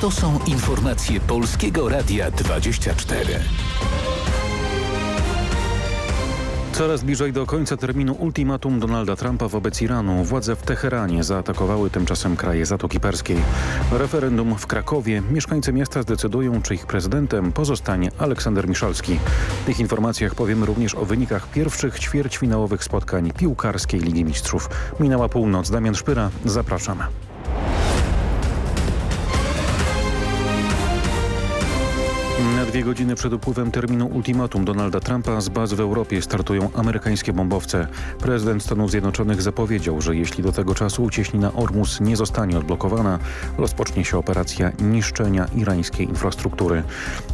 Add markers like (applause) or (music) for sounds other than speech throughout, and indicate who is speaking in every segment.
Speaker 1: To są informacje Polskiego Radia 24.
Speaker 2: Coraz bliżej do końca terminu ultimatum Donalda Trumpa wobec Iranu władze w Teheranie zaatakowały tymczasem kraje Zatoki Perskiej. Referendum w Krakowie. Mieszkańcy miasta zdecydują, czy ich prezydentem pozostanie Aleksander Miszalski. W tych informacjach powiemy również o wynikach pierwszych ćwierćfinałowych spotkań piłkarskiej Ligi Mistrzów. Minęła północ. Damian Szpyra. Zapraszam. Dwie godziny przed upływem terminu ultimatum Donalda Trumpa z baz w Europie startują amerykańskie bombowce. Prezydent Stanów Zjednoczonych zapowiedział, że jeśli do tego czasu ucieśnina Ormus nie zostanie odblokowana, rozpocznie się operacja niszczenia irańskiej infrastruktury.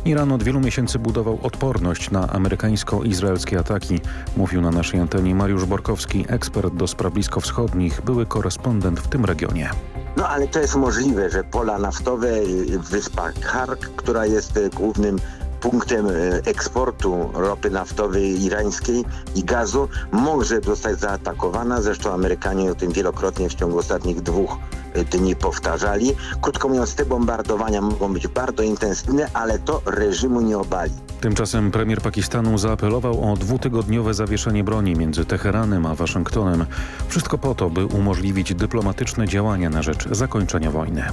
Speaker 2: Iran od wielu miesięcy budował odporność na amerykańsko-izraelskie ataki, mówił na naszej antenie Mariusz Borkowski, ekspert do spraw bliskowschodnich, były korespondent w tym regionie.
Speaker 3: No ale to jest możliwe, że pola naftowe, wyspa Kark, która jest głównym punktem eksportu ropy naftowej irańskiej i gazu może zostać zaatakowana. Zresztą Amerykanie o tym wielokrotnie w ciągu ostatnich dwóch dni powtarzali. Krótko mówiąc, te bombardowania mogą być bardzo intensywne, ale to reżimu nie obali.
Speaker 2: Tymczasem premier Pakistanu zaapelował o dwutygodniowe zawieszenie broni między Teheranem a Waszyngtonem. Wszystko po to, by umożliwić dyplomatyczne działania na rzecz zakończenia wojny.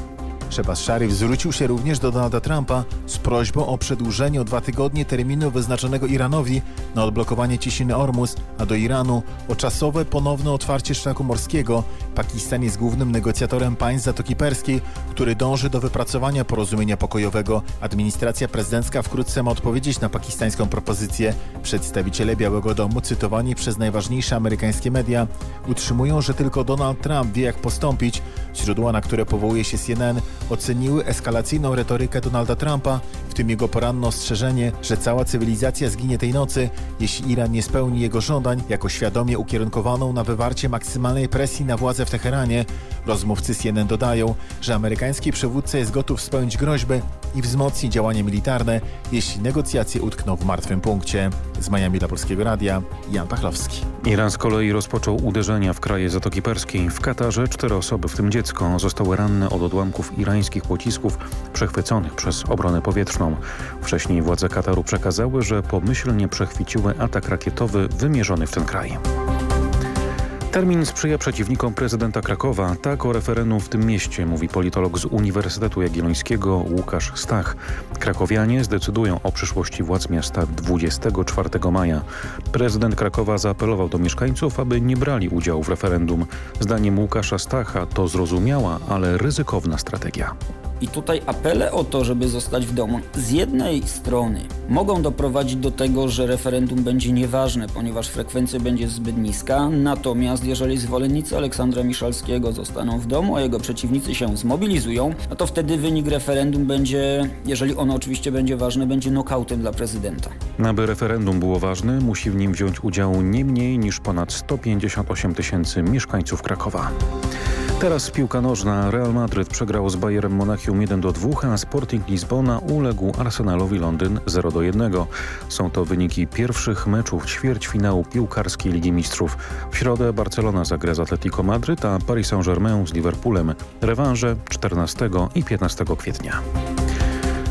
Speaker 4: Szebas Sharif zwrócił się również do Donalda Trumpa z prośbą o przedłużenie o dwa tygodnie terminu wyznaczonego Iranowi na odblokowanie ciśniny Ormus, a do Iranu o czasowe ponowne otwarcie szlaku morskiego. Pakistan jest głównym negocjatorem państw Zatoki Perskiej, który dąży do wypracowania porozumienia pokojowego. Administracja prezydencka wkrótce ma odpowiedzieć na pakistańską propozycję. Przedstawiciele Białego Domu, cytowani przez najważniejsze amerykańskie media, utrzymują, że tylko Donald Trump wie jak postąpić. Źródła, na które powołuje się CNN, oceniły eskalacyjną retorykę Donalda Trumpa, w tym jego poranne ostrzeżenie, że cała cywilizacja zginie tej nocy, jeśli Iran nie spełni jego żądań, jako świadomie ukierunkowaną na wywarcie maksymalnej presji na władze w Teheranie. Rozmówcy CNN dodają, że amerykański przywódca jest gotów spełnić groźby i wzmocni działania militarne, jeśli negocjacje utkną w martwym punkcie. Z Miami dla Polskiego Radia, Jan Pachlowski.
Speaker 2: Iran z kolei rozpoczął uderzenia w kraje Zatoki Perskiej. W Katarze cztery osoby, w tym dziecko, zostały ranne od odłamków irańskich pocisków przechwyconych przez obronę powietrzną. Wcześniej władze Kataru przekazały, że pomyślnie przechwyciły atak rakietowy wymierzony w ten kraj. Termin sprzyja przeciwnikom prezydenta Krakowa. Tak o referendum w tym mieście, mówi politolog z Uniwersytetu Jagiellońskiego Łukasz Stach. Krakowianie zdecydują o przyszłości władz miasta 24 maja. Prezydent Krakowa zaapelował do mieszkańców, aby nie brali udziału w referendum. Zdaniem Łukasza Stacha to zrozumiała, ale ryzykowna strategia.
Speaker 5: I tutaj apele o to, żeby zostać w domu, z jednej strony mogą doprowadzić do tego, że referendum będzie nieważne, ponieważ frekwencja będzie zbyt niska. Natomiast jeżeli zwolennicy Aleksandra Miszalskiego zostaną w domu, a jego przeciwnicy się zmobilizują, no to wtedy wynik referendum będzie, jeżeli ono oczywiście będzie ważne, będzie nokautem dla prezydenta.
Speaker 2: Aby referendum było ważne, musi w nim wziąć udział nie mniej niż ponad 158 tysięcy mieszkańców Krakowa. Teraz piłka nożna. Real Madryt przegrał z Bayerem Monachium 1 do 2, a Sporting Lizbona uległ Arsenalowi Londyn 0 do 1. Są to wyniki pierwszych meczów ćwierćfinału piłkarskiej Ligi Mistrzów. W środę Barcelona zagra z Atletico Madryt, a Paris Saint-Germain z Liverpoolem. Rewanże 14 i 15 kwietnia.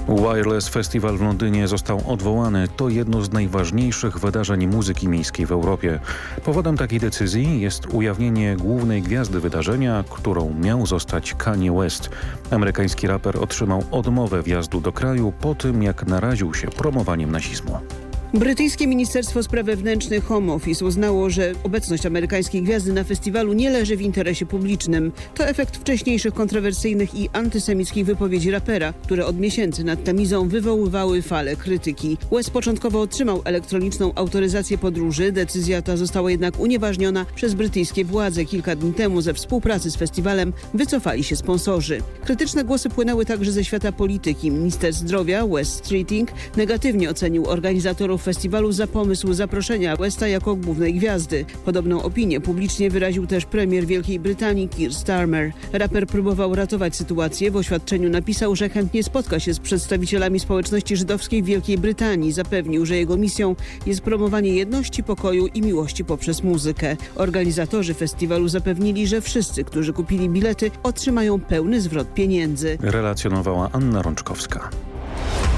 Speaker 2: Wireless Festival w Londynie został odwołany. To jedno z najważniejszych wydarzeń muzyki miejskiej w Europie. Powodem takiej decyzji jest ujawnienie głównej gwiazdy wydarzenia, którą miał zostać Kanye West. Amerykański raper otrzymał odmowę wjazdu do kraju po tym, jak naraził się promowaniem nazizmu.
Speaker 6: Brytyjskie Ministerstwo Spraw Wewnętrznych Home Office uznało, że obecność amerykańskiej gwiazdy na festiwalu nie leży w interesie publicznym. To efekt wcześniejszych kontrowersyjnych i antysemickich wypowiedzi rapera, które od miesięcy nad Tamizą wywoływały fale krytyki. West początkowo otrzymał elektroniczną autoryzację podróży. Decyzja ta została jednak unieważniona przez brytyjskie władze. Kilka dni temu ze współpracy z festiwalem wycofali się sponsorzy. Krytyczne głosy płynęły także ze świata polityki. Minister zdrowia West Streeting negatywnie ocenił organizatorów festiwalu za pomysł zaproszenia Westa jako głównej gwiazdy. Podobną opinię publicznie wyraził też premier Wielkiej Brytanii Keir Starmer. Raper próbował ratować sytuację. W oświadczeniu napisał, że chętnie spotka się z przedstawicielami społeczności żydowskiej w Wielkiej Brytanii. Zapewnił, że jego misją jest promowanie jedności, pokoju i miłości poprzez muzykę. Organizatorzy festiwalu zapewnili, że wszyscy, którzy kupili bilety, otrzymają pełny zwrot pieniędzy.
Speaker 2: Relacjonowała Anna Rączkowska.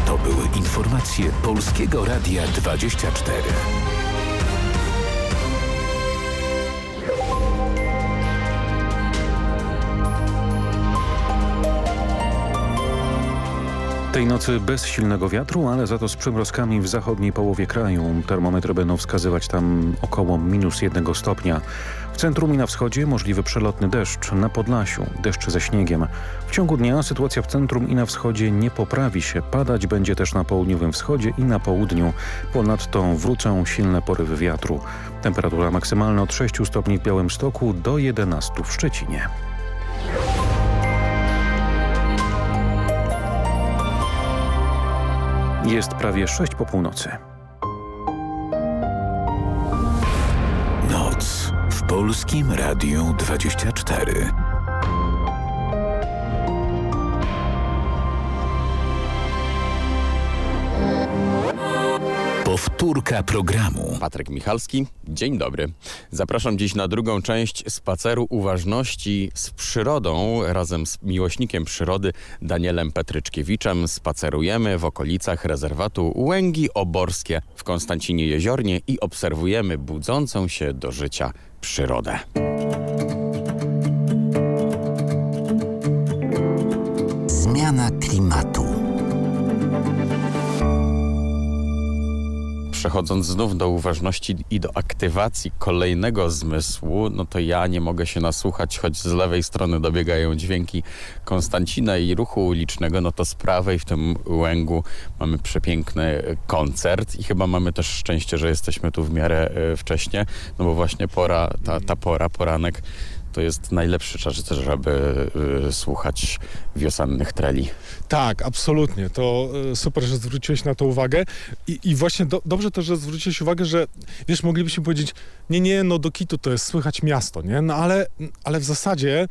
Speaker 1: To były informacje Polskiego Radia 24.
Speaker 2: Tej nocy bez silnego wiatru, ale za to z przymrozkami w zachodniej połowie kraju. Termometry będą wskazywać tam około minus jednego stopnia. W centrum i na wschodzie możliwy przelotny deszcz, na Podlasiu deszcz ze śniegiem. W ciągu dnia sytuacja w centrum i na wschodzie nie poprawi się. Padać będzie też na południowym wschodzie i na południu. Ponadto wrócą silne porywy wiatru. Temperatura maksymalna od 6 stopni w Białymstoku do 11 w Szczecinie. Jest prawie 6 po północy.
Speaker 1: Polskim Radiu 24. Powtórka programu.
Speaker 7: Patryk Michalski, dzień dobry. Zapraszam dziś na drugą część spaceru uważności z przyrodą. Razem z miłośnikiem przyrody Danielem Petryczkiewiczem spacerujemy w okolicach rezerwatu Łęgi Oborskie w Konstancinie Jeziornie i obserwujemy budzącą się do życia przyrodę.
Speaker 1: Zmiana klimatu.
Speaker 7: Przechodząc znów do uważności i do aktywacji kolejnego zmysłu, no to ja nie mogę się nasłuchać, choć z lewej strony dobiegają dźwięki Konstancina i ruchu ulicznego, no to z prawej w tym łęgu mamy przepiękny koncert i chyba mamy też szczęście, że jesteśmy tu w miarę e, wcześnie, no bo właśnie pora, ta, ta pora, poranek to jest najlepszy czas, żeby y, słuchać wiosennych treli.
Speaker 8: Tak, absolutnie. To y, super, że zwróciłeś na to uwagę. I, i właśnie do, dobrze też, że zwróciłeś uwagę, że wiesz, moglibyśmy powiedzieć, nie, nie, no do Kitu to jest słychać miasto, nie? No ale, ale w zasadzie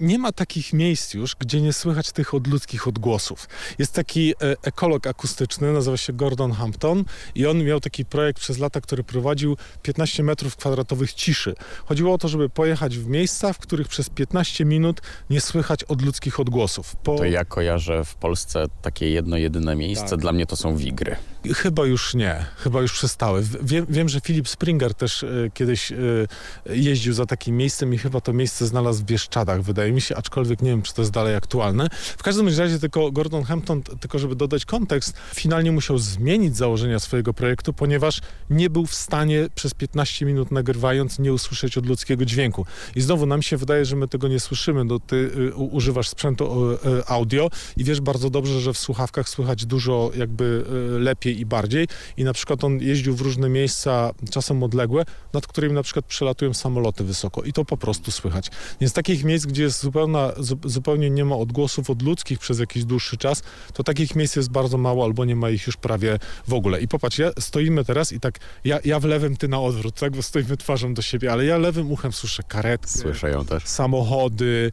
Speaker 8: nie ma takich miejsc już, gdzie nie słychać tych odludzkich odgłosów. Jest taki e, ekolog akustyczny, nazywa się Gordon Hampton i on miał taki projekt przez lata, który prowadził 15 metrów kwadratowych ciszy. Chodziło o to, żeby pojechać w miejsca, w których przez 15 minut nie słychać odludzkich odgłosów. Po...
Speaker 7: To ja kojarzę w Polsce takie jedno, jedyne miejsce.
Speaker 8: Tak.
Speaker 7: Dla mnie to są Wigry.
Speaker 8: Chyba już nie, chyba już przestały. Wiem, wiem że Philip Springer też y, kiedyś y, jeździł za takim miejscem i chyba to miejsce znalazł w Bieszczadach, wydaje mi się, aczkolwiek nie wiem, czy to jest dalej aktualne. W każdym razie tylko Gordon Hampton, tylko żeby dodać kontekst, finalnie musiał zmienić założenia swojego projektu, ponieważ nie był w stanie przez 15 minut nagrywając nie usłyszeć od ludzkiego dźwięku. I znowu nam się wydaje, że my tego nie słyszymy, no ty y, używasz sprzętu y, audio i wiesz bardzo dobrze, że w słuchawkach słychać dużo jakby y, i bardziej i na przykład on jeździł w różne miejsca, czasem odległe, nad którymi na przykład przelatują samoloty wysoko i to po prostu słychać. Więc takich miejsc, gdzie jest zupełna, zupełnie nie ma odgłosów od ludzkich przez jakiś dłuższy czas, to takich miejsc jest bardzo mało albo nie ma ich już prawie w ogóle. I popatrz, ja stoimy teraz i tak, ja, ja w lewym, ty na odwrót, tak, bo stoimy twarzą do siebie, ale ja lewym uchem słyszę karetkę.
Speaker 7: Słyszę ją też.
Speaker 8: Samochody,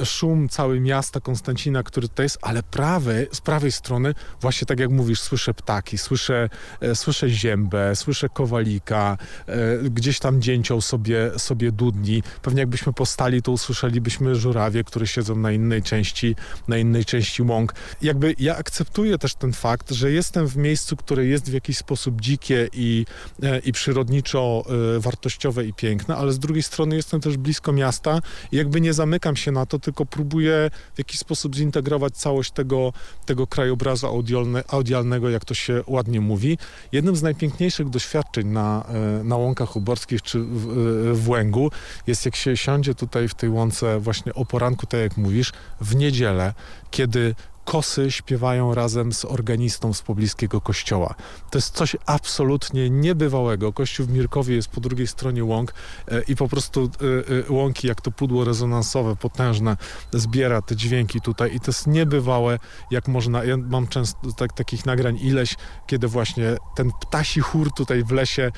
Speaker 8: y, szum cały miasta Konstancina, który tutaj jest, ale prawej, z prawej strony właśnie tak jak mówisz, słyszę ptaki, słyszę, e, słyszę ziębę, słyszę kowalika, e, gdzieś tam dzięcioł sobie, sobie dudni. Pewnie jakbyśmy postali, to usłyszelibyśmy żurawie, które siedzą na innej części, na innej części łąk. Jakby ja akceptuję też ten fakt, że jestem w miejscu, które jest w jakiś sposób dzikie i, e, i przyrodniczo wartościowe i piękne, ale z drugiej strony jestem też blisko miasta i jakby nie zamykam się na to, tylko próbuję w jakiś sposób zintegrować całość tego, tego krajobrazu audialne, audialnego, jak to się ładnie mówi. Jednym z najpiękniejszych doświadczeń na, e, na łąkach uborskich czy w, e, w Łęgu jest jak się siądzie tutaj w tej łące właśnie o poranku, tak jak mówisz, w niedzielę, kiedy kosy śpiewają razem z organistą z pobliskiego kościoła. To jest coś absolutnie niebywałego. Kościół w Mirkowie jest po drugiej stronie łąk e, i po prostu e, e, łąki, jak to pudło rezonansowe, potężne, zbiera te dźwięki tutaj i to jest niebywałe, jak można, ja mam często tak, takich nagrań ileś, kiedy właśnie ten ptasi chór tutaj w lesie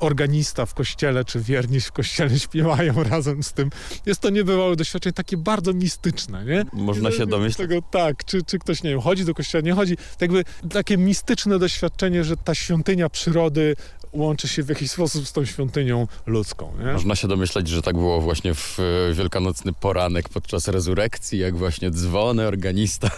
Speaker 8: organista w kościele, czy wierni w kościele (laughs) śpiewają razem z tym. Jest to niebywałe doświadczenie, takie bardzo mistyczne, nie?
Speaker 7: Można się domyśleć.
Speaker 8: Tego, tak, czy, czy ktoś, nie wiem, chodzi do kościoła, nie chodzi. Tak jakby takie mistyczne doświadczenie, że ta świątynia przyrody łączy się w jakiś sposób z tą świątynią ludzką. Nie?
Speaker 7: Można się domyśleć, że tak było właśnie w e, wielkanocny poranek podczas rezurekcji, jak właśnie dzwony, organista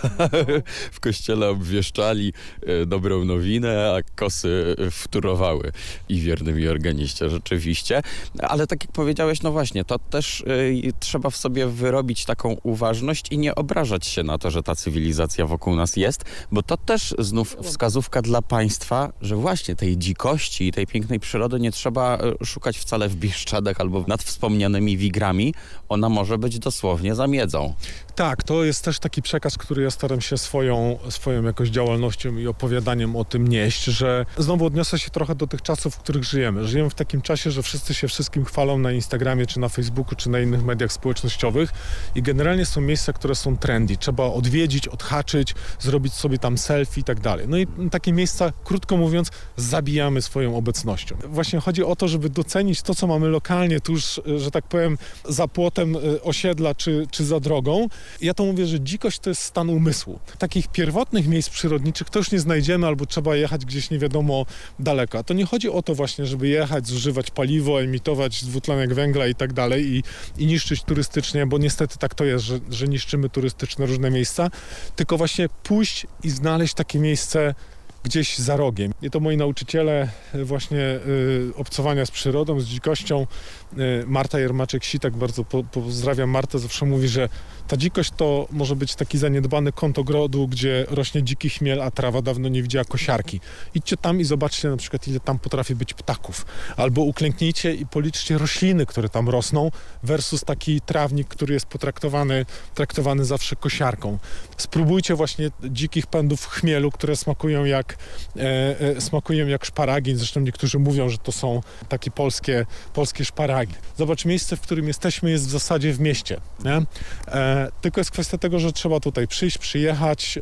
Speaker 7: (laughs) w kościele obwieszczali e, dobrą nowinę, a kosy wturowały i wiernym i organiście rzeczywiście. Ale tak jak powiedziałeś, no właśnie, to też y, trzeba w sobie wyrobić taką uważność i nie obrażać się na to, że ta cywilizacja wokół nas jest, bo to też znów wskazówka dla państwa, że właśnie tej dzikości i tej pięknej przyrody nie trzeba e, szukać wcale w Bieszczadach albo nad wspomnianymi wigrami. Ona może być dosłownie za miedzą.
Speaker 8: Tak, to jest też taki przekaz, który ja staram się swoją, swoją jakoś działalnością i opowiadaniem o tym nieść, że znowu odniosę się trochę do tych czasów, w których żyjemy. Żyjemy w takim czasie, że wszyscy się wszystkim chwalą na Instagramie, czy na Facebooku, czy na innych mediach społecznościowych i generalnie są miejsca, które są trendy. Trzeba odwiedzić, odhaczyć, zrobić sobie tam selfie i tak dalej. No i takie miejsca, krótko mówiąc, zabijamy swoją obecnością. Właśnie chodzi o to, żeby docenić to, co mamy lokalnie, tuż, że tak powiem, za płotem y, osiedla, czy, czy za drogą, ja to mówię, że dzikość to jest stan umysłu. Takich pierwotnych miejsc przyrodniczych to już nie znajdziemy, albo trzeba jechać gdzieś nie wiadomo daleko. A to nie chodzi o to właśnie, żeby jechać, zużywać paliwo, emitować dwutlenek węgla i tak dalej i, i niszczyć turystycznie, bo niestety tak to jest, że, że niszczymy turystyczne różne miejsca, tylko właśnie pójść i znaleźć takie miejsce gdzieś za rogiem. I to moi nauczyciele właśnie y, obcowania z przyrodą, z dzikością, y, Marta Jermaczek-Sitak, bardzo po, pozdrawiam Martę, zawsze mówi, że ta dzikość to może być taki zaniedbany kąt ogrodu, gdzie rośnie dziki chmiel, a trawa dawno nie widziała kosiarki. Idźcie tam i zobaczcie na przykład, ile tam potrafi być ptaków. Albo uklęknijcie i policzcie rośliny, które tam rosną, versus taki trawnik, który jest potraktowany traktowany zawsze kosiarką. Spróbujcie właśnie dzikich pędów chmielu, które smakują jak, e, e, smakują jak szparagi. Zresztą niektórzy mówią, że to są takie polskie, polskie szparagi. Zobacz, miejsce, w którym jesteśmy jest w zasadzie w mieście. Nie? E, tylko jest kwestia tego, że trzeba tutaj przyjść, przyjechać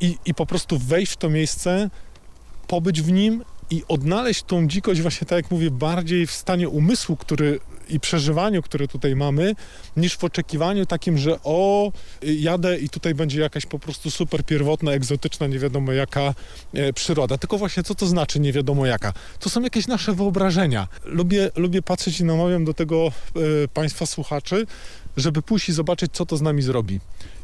Speaker 8: i, i po prostu wejść w to miejsce, pobyć w nim i odnaleźć tą dzikość właśnie, tak jak mówię, bardziej w stanie umysłu, który i przeżywaniu, które tutaj mamy, niż w oczekiwaniu takim, że o, jadę i tutaj będzie jakaś po prostu super pierwotna, egzotyczna, nie wiadomo jaka e, przyroda. Tylko właśnie co to znaczy nie wiadomo jaka? To są jakieś nasze wyobrażenia. Lubię, lubię patrzeć i namawiam do tego e, Państwa słuchaczy, żeby pójść i zobaczyć, co to z nami zrobi.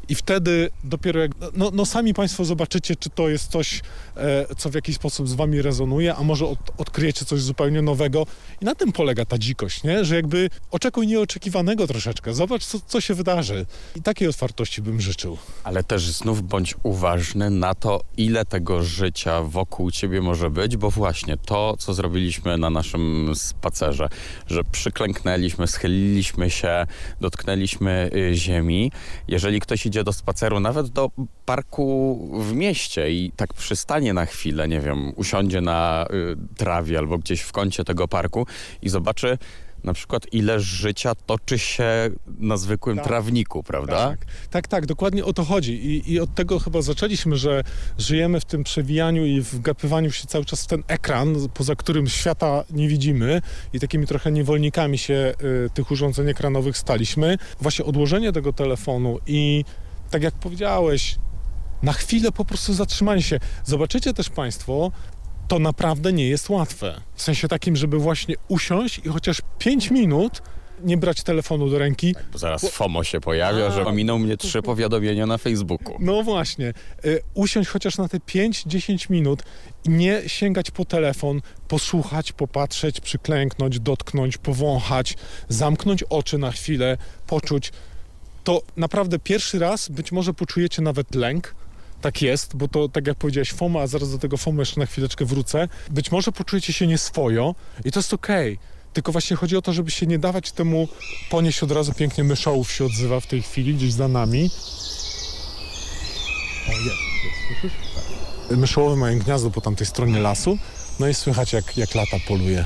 Speaker 8: I wtedy dopiero jak, no, no sami Państwo zobaczycie, czy to jest coś, e, co w jakiś sposób z Wami rezonuje, a może od, odkryjecie coś zupełnie nowego. I na tym polega ta dzikość, nie? że jakby oczekuj nieoczekiwanego troszeczkę, zobacz, co, co się wydarzy. I takiej otwartości bym życzył.
Speaker 7: Ale też znów bądź uważny na to, ile tego życia wokół Ciebie może być, bo właśnie to, co zrobiliśmy na naszym spacerze, że przyklęknęliśmy, schyliliśmy się, dotknęliśmy y, ziemi. Jeżeli ktoś idzie do spaceru, nawet do parku w mieście i tak przystanie na chwilę, nie wiem, usiądzie na y, trawie albo gdzieś w kącie tego parku i zobaczy na przykład ile życia toczy się na zwykłym tak. trawniku, prawda?
Speaker 8: Tak, tak, tak, dokładnie o to chodzi I, I, od tego chyba zaczęliśmy, że żyjemy w tym przewijaniu i wgapywaniu się cały czas w ten ekran, poza którym świata nie widzimy i takimi trochę niewolnikami się y, tych urządzeń ekranowych staliśmy. Właśnie odłożenie tego telefonu i tak jak powiedziałeś, na chwilę po prostu zatrzymanie się. Zobaczycie też Państwo, to naprawdę nie jest łatwe. W sensie takim, żeby właśnie usiąść i chociaż 5 minut nie brać telefonu do ręki.
Speaker 7: Tak, bo zaraz FOMO się pojawia, A. że ominą mnie trzy powiadomienia na Facebooku.
Speaker 8: No właśnie. Y, usiąść chociaż na te 5-10 minut i nie sięgać po telefon, posłuchać, popatrzeć, przyklęknąć, dotknąć, powąchać, zamknąć oczy na chwilę, poczuć. To naprawdę pierwszy raz być może poczujecie nawet lęk, tak jest, bo to tak jak powiedziałeś FOMO, a zaraz do tego FOMO jeszcze na chwileczkę wrócę. Być może poczujecie się nieswojo i to jest okej. Okay. Tylko właśnie chodzi o to, żeby się nie dawać temu ponieść od razu pięknie myszołów się odzywa w tej chwili gdzieś za nami. Myszołowy mają gniazdo po tamtej stronie lasu, no i słychać jak, jak lata poluje.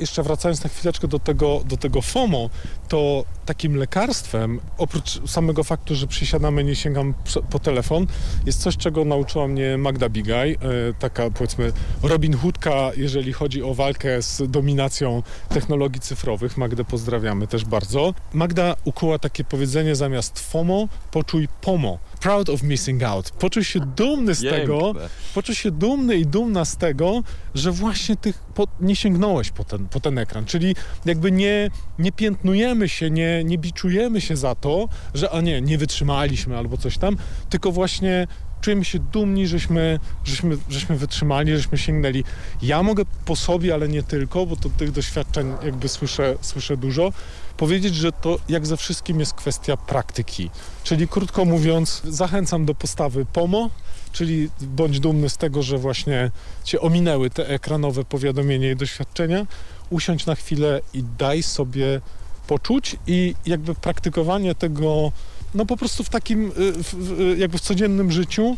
Speaker 8: Jeszcze wracając na chwileczkę do tego, do tego FOMO, to takim lekarstwem, oprócz samego faktu, że przysiadamy, nie sięgam po telefon, jest coś, czego nauczyła mnie Magda Bigaj, e, taka powiedzmy Robin Hoodka, jeżeli chodzi o walkę z dominacją technologii cyfrowych. Magdę pozdrawiamy też bardzo. Magda ukuła takie powiedzenie zamiast FOMO, poczuj POMO. Proud of missing out. Poczuj się dumny z
Speaker 7: Piękne.
Speaker 8: tego, poczuj się dumny i dumna z tego, że właśnie tych po, nie sięgnąłeś po ten, po ten ekran. Czyli jakby nie, nie piętnujemy się, nie, nie biczujemy się za to, że a nie, nie wytrzymaliśmy albo coś tam, tylko właśnie czujemy się dumni, żeśmy, żeśmy, żeśmy wytrzymali, żeśmy sięgnęli. Ja mogę po sobie, ale nie tylko, bo to tych doświadczeń jakby słyszę, słyszę dużo, powiedzieć, że to jak ze wszystkim jest kwestia praktyki. Czyli krótko mówiąc, zachęcam do postawy POMO, czyli bądź dumny z tego, że właśnie cię ominęły te ekranowe powiadomienia i doświadczenia, usiądź na chwilę i daj sobie poczuć i jakby praktykowanie tego no po prostu w takim, y, w, jakby w codziennym życiu,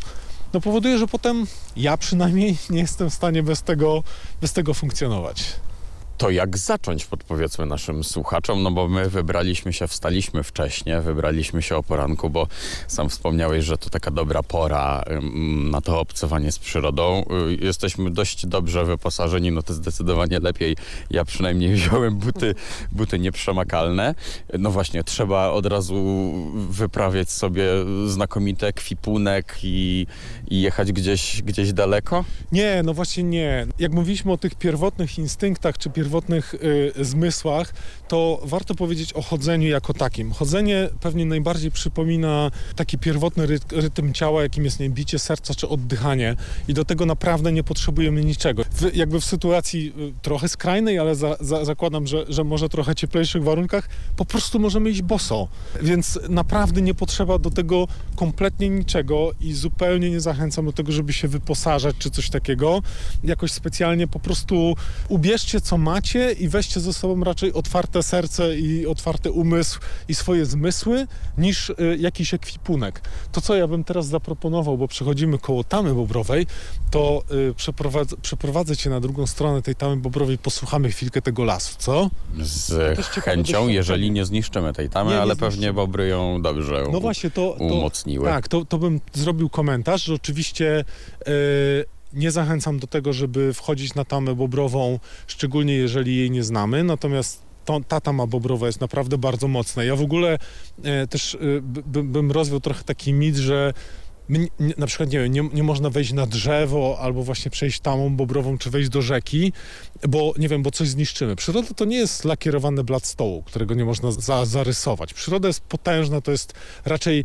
Speaker 8: no powoduje, że potem ja przynajmniej nie jestem w stanie bez tego, bez tego funkcjonować.
Speaker 7: To jak zacząć, podpowiedzmy naszym słuchaczom, no bo my wybraliśmy się, wstaliśmy wcześnie, wybraliśmy się o poranku, bo sam wspomniałeś, że to taka dobra pora na to obcowanie z przyrodą. Y, Jesteśmy dość dobrze wyposażeni, no to zdecydowanie lepiej. Ja przynajmniej (laughs) wziąłem buty, buty nieprzemakalne. No właśnie, trzeba od razu wyprawiać sobie znakomity ekwipunek i, i jechać gdzieś, gdzieś daleko?
Speaker 8: Nie, no właśnie nie. Jak mówiliśmy o tych pierwotnych instynktach czy pierwotnych y, zmysłach, to warto powiedzieć o chodzeniu jako takim. Chodzenie pewnie najbardziej przypomina taki pierwotny ry rytm ciała, jakim jest nie, bicie serca czy oddychanie i do tego naprawdę nie potrzebujemy niczego. W, jakby w sytuacji y, trochę skrajnej, ale za, za, zakładam, że, że może trochę cieplejszych warunkach, po prostu możemy iść boso. Więc naprawdę nie potrzeba do tego kompletnie niczego i zupełnie nie zachęcam do tego, żeby się wyposażać czy coś takiego. Jakoś specjalnie po prostu ubierzcie co macie i weźcie ze sobą raczej otwarte serce i otwarty umysł i swoje zmysły niż y, jakiś ekwipunek. To co ja bym teraz zaproponował, bo przechodzimy koło Tamy Bobrowej, to y, przeprowadzę, przeprowadzę cię na drugą stronę tej Tamy Bobrowej, posłuchamy chwilkę tego lasu, co?
Speaker 7: Z
Speaker 8: ciekawe
Speaker 7: chęcią, jeżeli nie zniszczymy tej tamy,
Speaker 8: Nie, nie
Speaker 7: ale
Speaker 8: zniszczymy.
Speaker 7: pewnie bobry ją dobrze
Speaker 8: No właśnie, to, to
Speaker 7: umocniły.
Speaker 8: Tak, to, to bym zrobił komentarz, że oczywiście e, nie zachęcam do tego, żeby wchodzić na tamę bobrową, szczególnie jeżeli jej nie znamy, natomiast to, ta tama bobrowa jest naprawdę bardzo mocna. Ja w ogóle e, też e, by- by, bym rozwiał trochę taki mit, że my, nie, na przykład, nie wiem, nie, nie można wejść na drzewo albo właśnie przejść tamą bobrową, czy wejść do rzeki, bo nie wiem, bo coś zniszczymy. Przyroda to nie jest lakierowany blat stołu, którego nie można za, zarysować. Przyroda jest potężna, to jest raczej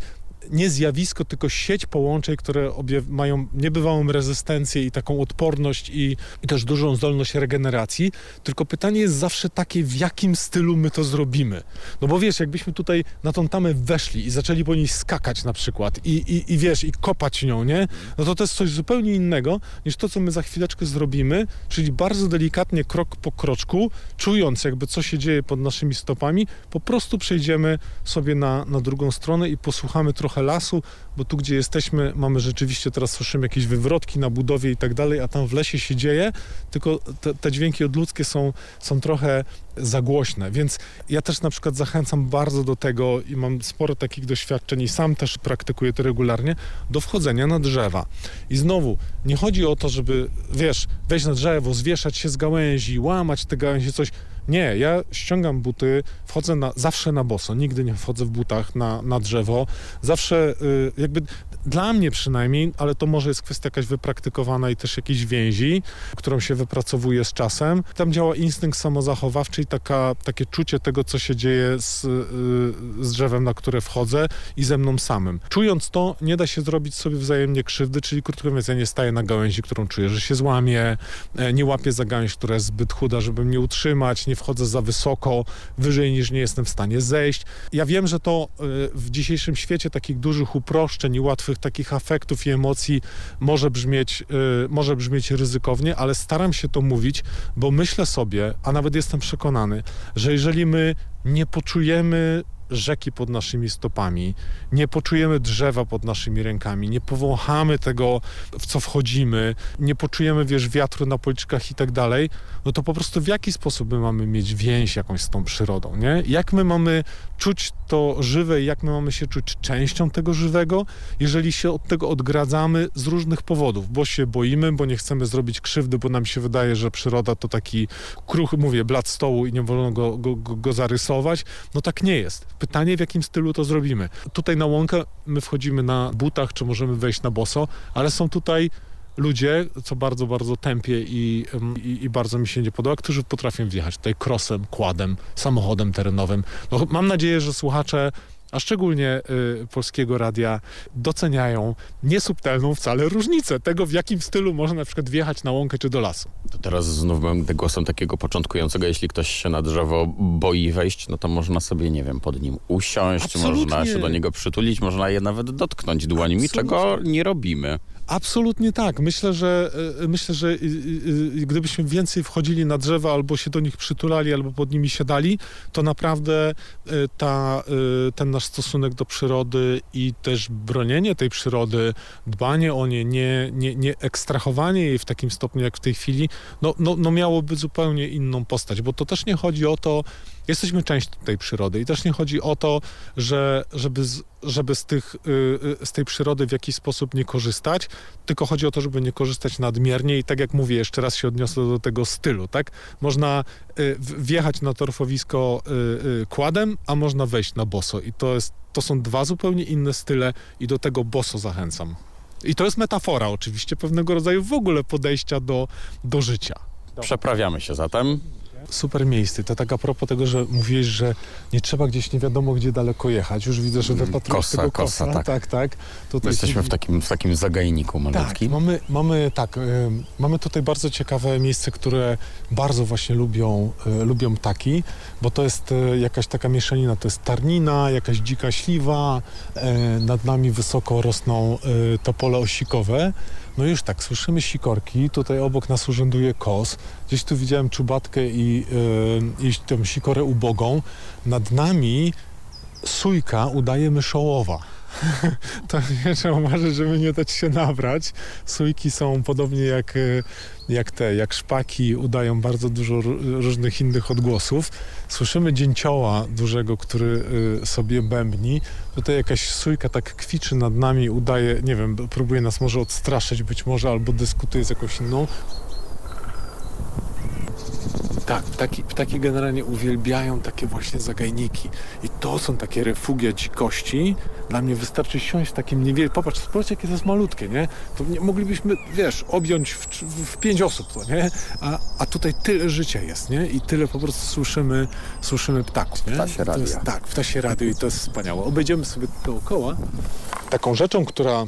Speaker 8: nie zjawisko, tylko sieć połączeń, które mają niebywałą rezystencję i taką odporność i, i też dużą zdolność regeneracji. Tylko pytanie jest zawsze takie, w jakim stylu my to zrobimy. No bo wiesz, jakbyśmy tutaj na tą tamę weszli i zaczęli po niej skakać na przykład i, i, i wiesz, i kopać nią, nie? No to to jest coś zupełnie innego niż to, co my za chwileczkę zrobimy, czyli bardzo delikatnie, krok po kroczku, czując jakby co się dzieje pod naszymi stopami, po prostu przejdziemy sobie na, na drugą stronę i posłuchamy trochę lasu, bo tu, gdzie jesteśmy, mamy rzeczywiście, teraz słyszymy jakieś wywrotki na budowie i tak dalej, a tam w lesie się dzieje, tylko te, te dźwięki odludzkie są, są trochę za głośne, więc ja też na przykład zachęcam bardzo do tego i mam sporo takich doświadczeń i sam też praktykuję to regularnie, do wchodzenia na drzewa. I znowu, nie chodzi o to, żeby, wiesz, wejść na drzewo, zwieszać się z gałęzi, łamać te gałęzie, coś. Nie, ja ściągam buty, wchodzę na, zawsze na boso, nigdy nie wchodzę w butach na, na drzewo. Zawsze y, jakby dla mnie przynajmniej, ale to może jest kwestia jakaś wypraktykowana i też jakiejś więzi, którą się wypracowuje z czasem. Tam działa instynkt samozachowawczy i taka, takie czucie tego, co się dzieje z, y, z drzewem, na które wchodzę i ze mną samym. Czując to, nie da się zrobić sobie wzajemnie krzywdy, czyli krótko mówiąc, ja nie staję na gałęzi, którą czuję, że się złamie, nie łapię za gałęź, która jest zbyt chuda, żeby mnie utrzymać, nie wchodzę za wysoko, wyżej niż nie jestem w stanie zejść. Ja wiem, że to y, w dzisiejszym świecie takich dużych uproszczeń i łatwych takich afektów i emocji może brzmieć, y, może brzmieć ryzykownie, ale staram się to mówić, bo myślę sobie, a nawet jestem przekonany, że jeżeli my nie poczujemy rzeki pod naszymi stopami, nie poczujemy drzewa pod naszymi rękami, nie powąchamy tego, w co wchodzimy, nie poczujemy, wiesz, wiatru na policzkach i tak dalej, no to po prostu w jaki sposób my mamy mieć więź jakąś z tą przyrodą, nie? Jak my mamy czuć to żywe i jak my mamy się czuć częścią tego żywego, jeżeli się od tego odgradzamy z różnych powodów, bo się boimy, bo nie chcemy zrobić krzywdy, bo nam się wydaje, że przyroda to taki kruchy, mówię, blat stołu i nie wolno go, go, go, zarysować, no tak nie jest. Pytanie, w jakim stylu to zrobimy. Tutaj na łąkę my wchodzimy na butach, czy możemy wejść na boso, ale są tutaj ludzie, co bardzo, bardzo tępie i, i, i, bardzo mi się nie podoba, którzy potrafią wjechać tutaj krosem, kładem, samochodem terenowym. No, mam nadzieję, że słuchacze a szczególnie y, polskiego radia doceniają niesubtelną wcale różnicę tego, w jakim stylu można na przykład wjechać na łąkę czy do lasu.
Speaker 7: To teraz znów będę głosem takiego początkującego. Jeśli ktoś się na drzewo boi wejść, no to można sobie, nie wiem, pod nim usiąść,
Speaker 8: Absolutnie.
Speaker 7: można się do niego przytulić, można je nawet dotknąć dłońmi, czego nie robimy.
Speaker 8: Absolutnie tak. Myślę, że y, myślę, że gdybyśmy więcej wchodzili na drzewa albo się do nich przytulali, albo pod nimi siadali, to naprawdę ta, ten nasz stosunek do przyrody i też bronienie tej przyrody, dbanie o nie, nie, nie, nie ekstrahowanie jej w takim stopniu jak w tej chwili, no, no, no miałoby zupełnie inną postać, bo to też nie chodzi o to, jesteśmy częścią tej przyrody i też nie chodzi o to, że, żeby, z, żeby z, tych, z tej przyrody w jakiś sposób nie korzystać, tylko chodzi o to, żeby nie korzystać nadmiernie i tak jak mówię, jeszcze raz się odniosę do tego stylu, tak? Można wjechać na torfowisko kładem, a można wejść na boso i to, jest, to są dwa zupełnie inne style i do tego boso zachęcam. I to jest metafora oczywiście pewnego rodzaju w ogóle podejścia do, do życia.
Speaker 7: Przeprawiamy się zatem
Speaker 8: super miejsce. To tak a propos tego, że mówiłeś, że nie trzeba gdzieś nie wiadomo gdzie daleko jechać. Już widzę, że wypatrujesz
Speaker 7: kosa,
Speaker 8: tego
Speaker 7: kosa,
Speaker 8: kosa.
Speaker 7: tak.
Speaker 8: tak, tak.
Speaker 7: Tutaj Jesteśmy w takim, w takim zagajniku malutkim.
Speaker 8: Tak, mamy, mamy, tak, y, mamy tutaj bardzo ciekawe miejsce, które bardzo właśnie lubią, y, lubią ptaki, bo to jest y, jakaś taka mieszanina, to jest tarnina, jakaś dzika śliwa, nad nami wysoko rosną topole osikowe. No już tak, słyszymy sikorki, tutaj obok nas urzęduje kos, gdzieś tu widziałem czubatkę i, yy, i tą sikorę ubogą. Nad nami sójka udaje myszołowa. (laughs) to nie trzeba uważać, żeby nie dać się nabrać. Sójki są podobnie jak, jak te, jak szpaki, udają bardzo dużo różnych innych odgłosów. Słyszymy dzięcioła dużego, który sobie bębni. Tutaj jakaś sójka tak kwiczy nad nami, udaje, nie wiem, próbuje nas może odstraszyć być może, albo dyskutuje z jakąś inną. Tak, ptaki, ptaki generalnie uwielbiają takie właśnie zagajniki. I to są takie refugia dzikości. Dla mnie wystarczy siąść w takim niewielkim... Popatrz, spójrz jakie to jest malutkie, nie? To nie, moglibyśmy, wiesz, objąć w, w, w, pięć osób to, nie? A, a tutaj tyle życia jest, nie? I tyle po prostu słyszymy, słyszymy ptaków, nie?
Speaker 7: Ptasie radio.
Speaker 8: Jest, tak, ptasie radio i to jest wspaniałe. Obejdziemy sobie dookoła. Taką rzeczą, która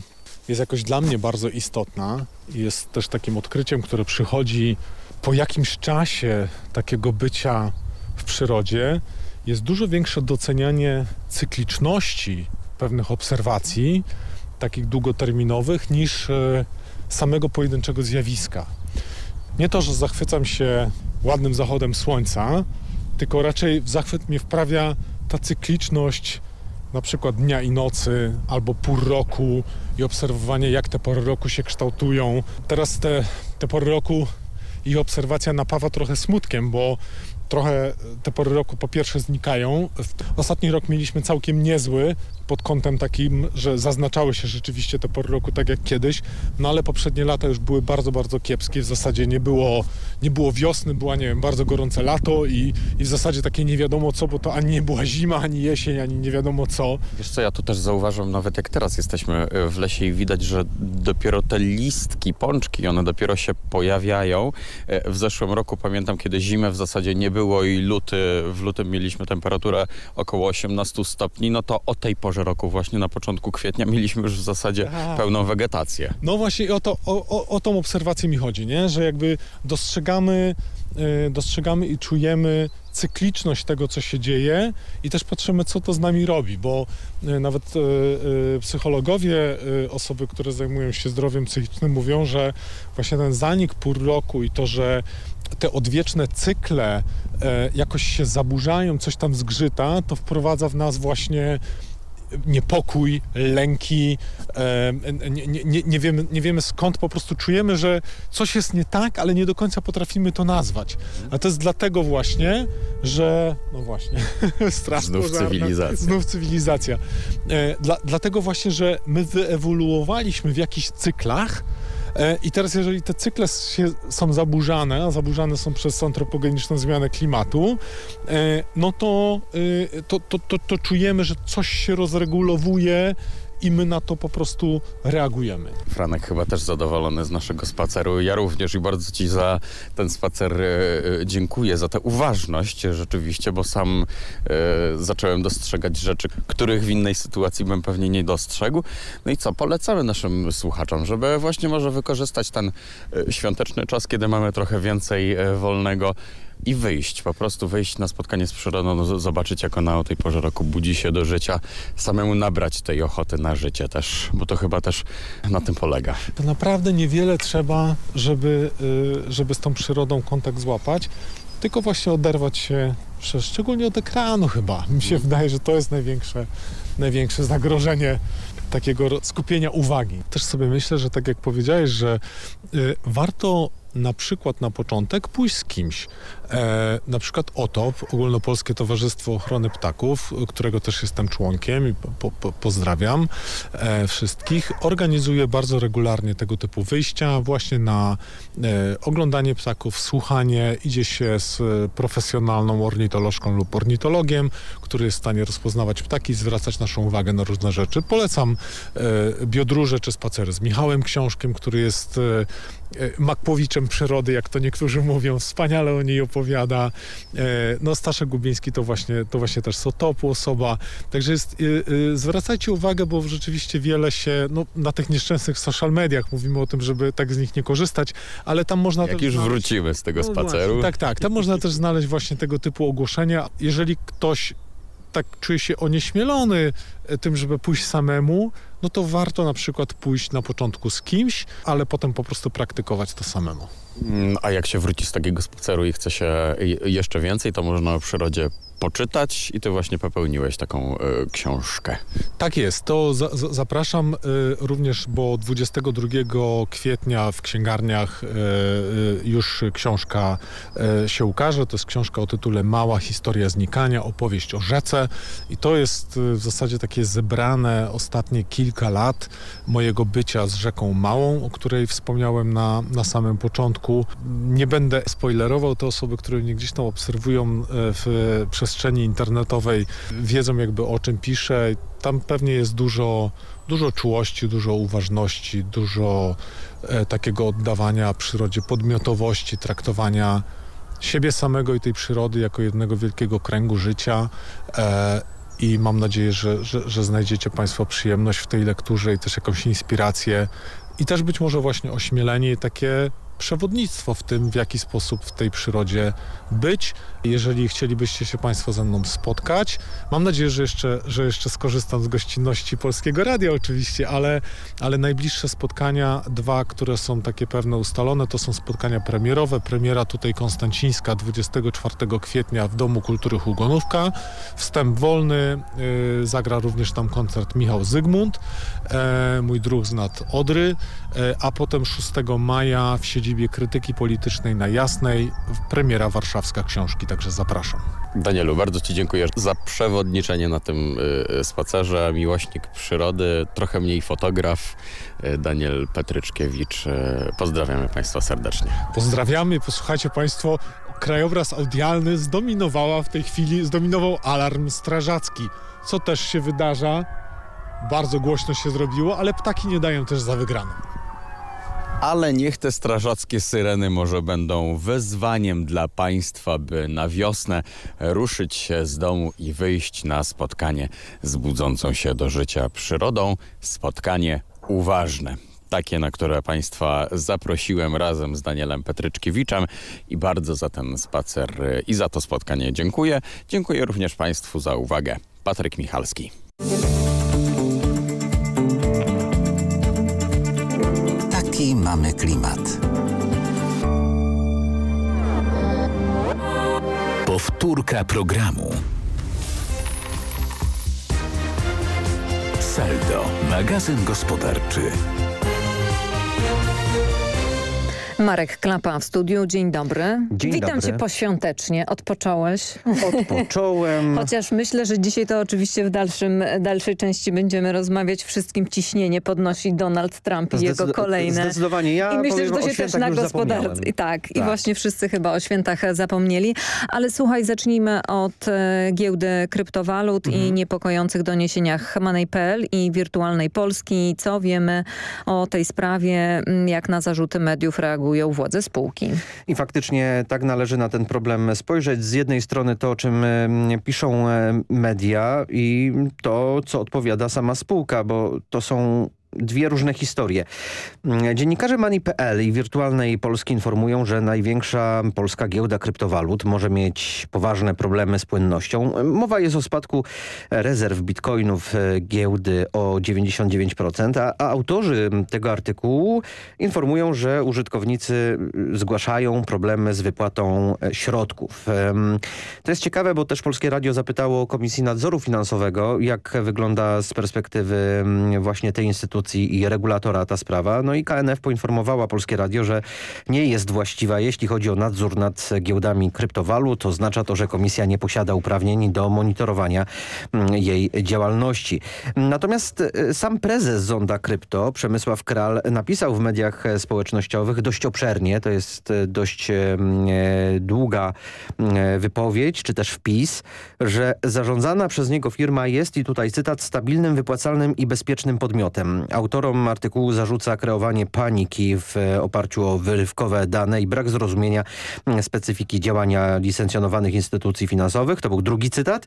Speaker 8: jest jakoś dla mnie bardzo istotna jest też takim odkryciem, które przychodzi po jakimś czasie takiego bycia w przyrodzie jest dużo większe docenianie cykliczności pewnych obserwacji, takich długoterminowych, niż samego pojedynczego zjawiska. Nie to, że zachwycam się ładnym zachodem słońca, tylko raczej w zachwyt mnie wprawia ta cykliczność na przykład dnia i nocy, albo pór roku i obserwowanie, jak te pory roku się kształtują. Teraz te, te pory roku ich obserwacja napawa trochę smutkiem, bo trochę te pory roku po pierwsze znikają. Ostatni rok mieliśmy całkiem niezły pod kątem takim, że zaznaczały się rzeczywiście te pory roku tak jak kiedyś, no ale poprzednie lata już były bardzo, bardzo kiepskie. W zasadzie nie było, nie było wiosny, była, nie wiem, bardzo gorące lato i, i w zasadzie takie nie wiadomo co, bo to ani nie była zima, ani jesień, ani nie wiadomo co.
Speaker 7: Wiesz co, ja tu też zauważam, nawet jak teraz jesteśmy w lesie i widać, że dopiero te listki, pączki, one dopiero się pojawiają. W zeszłym roku pamiętam, kiedy zimę w zasadzie nie było i luty, w lutym mieliśmy temperaturę około 18 stopni, no to o tej porze roku, właśnie na początku kwietnia, mieliśmy już w zasadzie pełną wegetację.
Speaker 8: No właśnie o, to, o, o, o tą obserwację mi chodzi, nie? że jakby dostrzegamy, yy, dostrzegamy i czujemy cykliczność tego, co się dzieje i też patrzymy, co to z nami robi, bo e, nawet e, psychologowie, osoby, które zajmują się zdrowiem psychicznym mówią, że właśnie ten zanik pór roku i to, że te odwieczne cykle jakoś się zaburzają, coś tam zgrzyta, to wprowadza w nas właśnie niepokój, lęki, nie, nie, nie, wiemy, nie wiemy skąd, po prostu czujemy, że coś jest nie tak, ale nie do końca potrafimy to nazwać. A to jest dlatego właśnie, że no właśnie, (laughs) straż
Speaker 7: Znów
Speaker 8: pożarna,
Speaker 7: cywilizacja.
Speaker 8: Znów cywilizacja. E, dla, dlatego właśnie, że my wyewoluowaliśmy w jakichś cyklach, I teraz, jeżeli te cykle się, są zaburzane, a zaburzane są przez antropogeniczną zmianę klimatu, e, no to, y, to, to, to, to czujemy, że coś się rozregulowuje i my na to po prostu reagujemy.
Speaker 7: Franek chyba też zadowolony z naszego spaceru. Ja również i bardzo Ci za ten spacer e, e, dziękuję, za tę uważność rzeczywiście, bo sam e, zacząłem dostrzegać rzeczy, których w innej sytuacji bym pewnie nie dostrzegł. No i co, polecamy naszym słuchaczom, żeby właśnie może wykorzystać ten świąteczny czas, kiedy mamy trochę więcej wolnego i wyjść, po prostu wyjść na spotkanie z przyrodą, no, zobaczyć jak ona o tej porze roku budzi się do życia, samemu nabrać tej ochoty na życie też, bo to chyba też na tym polega.
Speaker 8: To naprawdę niewiele trzeba, żeby, y, żeby z tą przyrodą kontakt złapać, tylko właśnie oderwać się, szczególnie od ekranu chyba. Mi się wydaje, że to jest największe, największe zagrożenie takiego skupienia uwagi. Też sobie myślę, że tak jak powiedziałeś, że y, warto na przykład na początek pójść z kimś. E, na przykład OTOP, Ogólnopolskie Towarzystwo Ochrony Ptaków, którego też jestem członkiem i po, po, pozdrawiam e, wszystkich, organizuje bardzo regularnie tego typu wyjścia właśnie na e, oglądanie ptaków, słuchanie, idzie się z profesjonalną ornitolożką lub ornitologiem, który jest w stanie rozpoznawać ptaki zwracać naszą uwagę na różne rzeczy. Polecam e, biodróże czy spacery z Michałem Książkiem, który jest e, e, makłowiczem przyrody, jak to niektórzy mówią, wspaniale o niej opowiada. E, No Staszek Gubiński to właśnie, to właśnie też Sotopu osoba. Także jest, y, y, zwracajcie uwagę, bo rzeczywiście wiele się, no, na tych nieszczęsnych social mediach mówimy o tym, żeby tak z nich nie korzystać, ale tam można
Speaker 7: Jak
Speaker 8: też
Speaker 7: już
Speaker 8: znaleźć-
Speaker 7: wrócimy z tego
Speaker 8: no
Speaker 7: spaceru,
Speaker 8: Właśnie, tak, tak. Tam można też znaleźć właśnie tego typu ogłoszenia. Jeżeli ktoś tak czuje się onieśmielony e, tym, żeby pójść samemu, no to warto na przykład pójść na początku z kimś, ale potem po prostu praktykować to samemu.
Speaker 7: Mm, a jak się wróci z takiego spaceru i chce się je- jeszcze więcej, to można o przyrodzie poczytać i ty właśnie popełniłeś taką e, książkę.
Speaker 8: Tak jest, to za, za, zapraszam y, również, bo 22 kwietnia w księgarniach y, y, już książka y, się ukaże. To jest książka o tytule Mała historia znikania, opowieść o rzece i to jest y, w zasadzie takie zebrane ostatnie kilka lat mojego bycia z rzeką Małą, o której wspomniałem na, na samym początku. Nie będę spoilerował, te osoby, które mnie gdzieś tam obserwują w przestrzeni internetowej wiedzą jakby o czym piszę. Tam pewnie jest dużo, dużo czułości, dużo uważności, dużo e, takiego oddawania przyrodzie podmiotowości, traktowania siebie samego i tej przyrody jako jednego wielkiego kręgu życia. E, i mam nadzieję, że, że, że znajdziecie Państwo przyjemność w tej lekturze i też jakąś inspirację i też być może właśnie ośmielenie takie przewodnictwo w tym, w jaki sposób w tej przyrodzie być. Jeżeli chcielibyście się Państwo ze mną spotkać, mam nadzieję, że jeszcze, że jeszcze skorzystam z gościnności Polskiego Radia oczywiście, ale, ale najbliższe spotkania, dwa, które są takie pewne ustalone, to są spotkania premierowe. Premiera tutaj Konstancińska 24 kwietnia w Domu Kultury Hugonówka. Wstęp wolny, y, zagra również tam koncert Michał Zygmunt, e, mój druh z nad Odry, e, a potem 6 maja w siedzibie krytyki politycznej na Jasnej premiera warszawska książki, także zapraszam.
Speaker 7: Danielu, bardzo Ci dziękuję za przewodniczenie na tym y, spacerze. Miłośnik przyrody, trochę mniej fotograf. Y, Daniel Petryczkiewicz. Y, pozdrawiamy Państwa serdecznie.
Speaker 8: Pozdrawiamy, posłuchajcie Państwo, krajobraz audialny zdominowała w tej chwili, zdominował alarm strażacki, co też się wydarza. Bardzo głośno się zrobiło, ale ptaki nie dają też za wygraną.
Speaker 7: Ale niech te strażackie syreny może będą wezwaniem dla Państwa, by na wiosnę ruszyć się z domu i wyjść na spotkanie z budzącą się do życia przyrodą. Spotkanie uważne. takie, na które Państwa zaprosiłem razem z Danielem Petryczkiewiczem i bardzo za ten spacer i za to spotkanie dziękuję. Dziękuję również Państwu za uwagę. Patryk Michalski.
Speaker 1: Taki mamy klimat. Powtórka programu. Saldo, magazyn gospodarczy.
Speaker 9: Marek Klapa w studiu. Dzień dobry.
Speaker 10: Dzień
Speaker 9: Witam
Speaker 10: dobry.
Speaker 9: cię poświątecznie. Odpocząłeś?
Speaker 10: Odpocząłem. (laughs)
Speaker 9: Chociaż myślę, że dzisiaj to oczywiście w dalszym, dalszej części będziemy rozmawiać. Wszystkim ciśnienie podnosi Donald Trump i jego kolejne.
Speaker 10: Zdecydowanie. Ja
Speaker 9: I myślę, że to się też na gospodarce. Tak, i
Speaker 10: Tak.
Speaker 9: właśnie wszyscy chyba o świętach zapomnieli. Ale słuchaj, zacznijmy od e, giełdy kryptowalut
Speaker 10: Mhm.
Speaker 9: i niepokojących doniesieniach Money.pl i Wirtualnej Polski. Co wiemy o tej sprawie, m, jak na zarzuty mediów reagują władze spółki?
Speaker 10: I faktycznie tak należy na ten problem spojrzeć. Z jednej strony to, o czym em, piszą e, media i to, co odpowiada sama spółka, bo to są dwie różne historie. Mm, Dziennikarze Money.pl i Wirtualnej Polski informują, że największa polska giełda kryptowalut może mieć poważne problemy z płynnością. Mowa jest o spadku rezerw bitcoinów e, giełdy o 99%, a, a autorzy tego artykułu informują, że użytkownicy zgłaszają problemy z wypłatą e, środków. To jest ciekawe, bo też Polskie Radio zapytało Komisji Nadzoru Finansowego, jak wygląda z perspektywy mm, właśnie tej instytucji i regulatora ta sprawa. No i KNF poinformowała Polskie Radio, że nie jest właściwa, jeśli chodzi o nadzór nad giełdami kryptowalut. Oznacza to, że komisja nie posiada uprawnień do monitorowania mm, jej działalności. Natomiast e, sam prezes Zonda Krypto, Przemysław Kral, napisał w mediach społecznościowych dość obszernie, to jest e, dość e, m, e, długa wypowiedź, czy też wpis, że zarządzana przez niego firma jest, i tutaj cytat, stabilnym, wypłacalnym i bezpiecznym podmiotem. Autorom artykułu zarzuca kreowanie paniki w e, oparciu o wyrywkowe dane i brak zrozumienia m, specyfiki działania licencjonowanych instytucji finansowych. To był drugi cytat.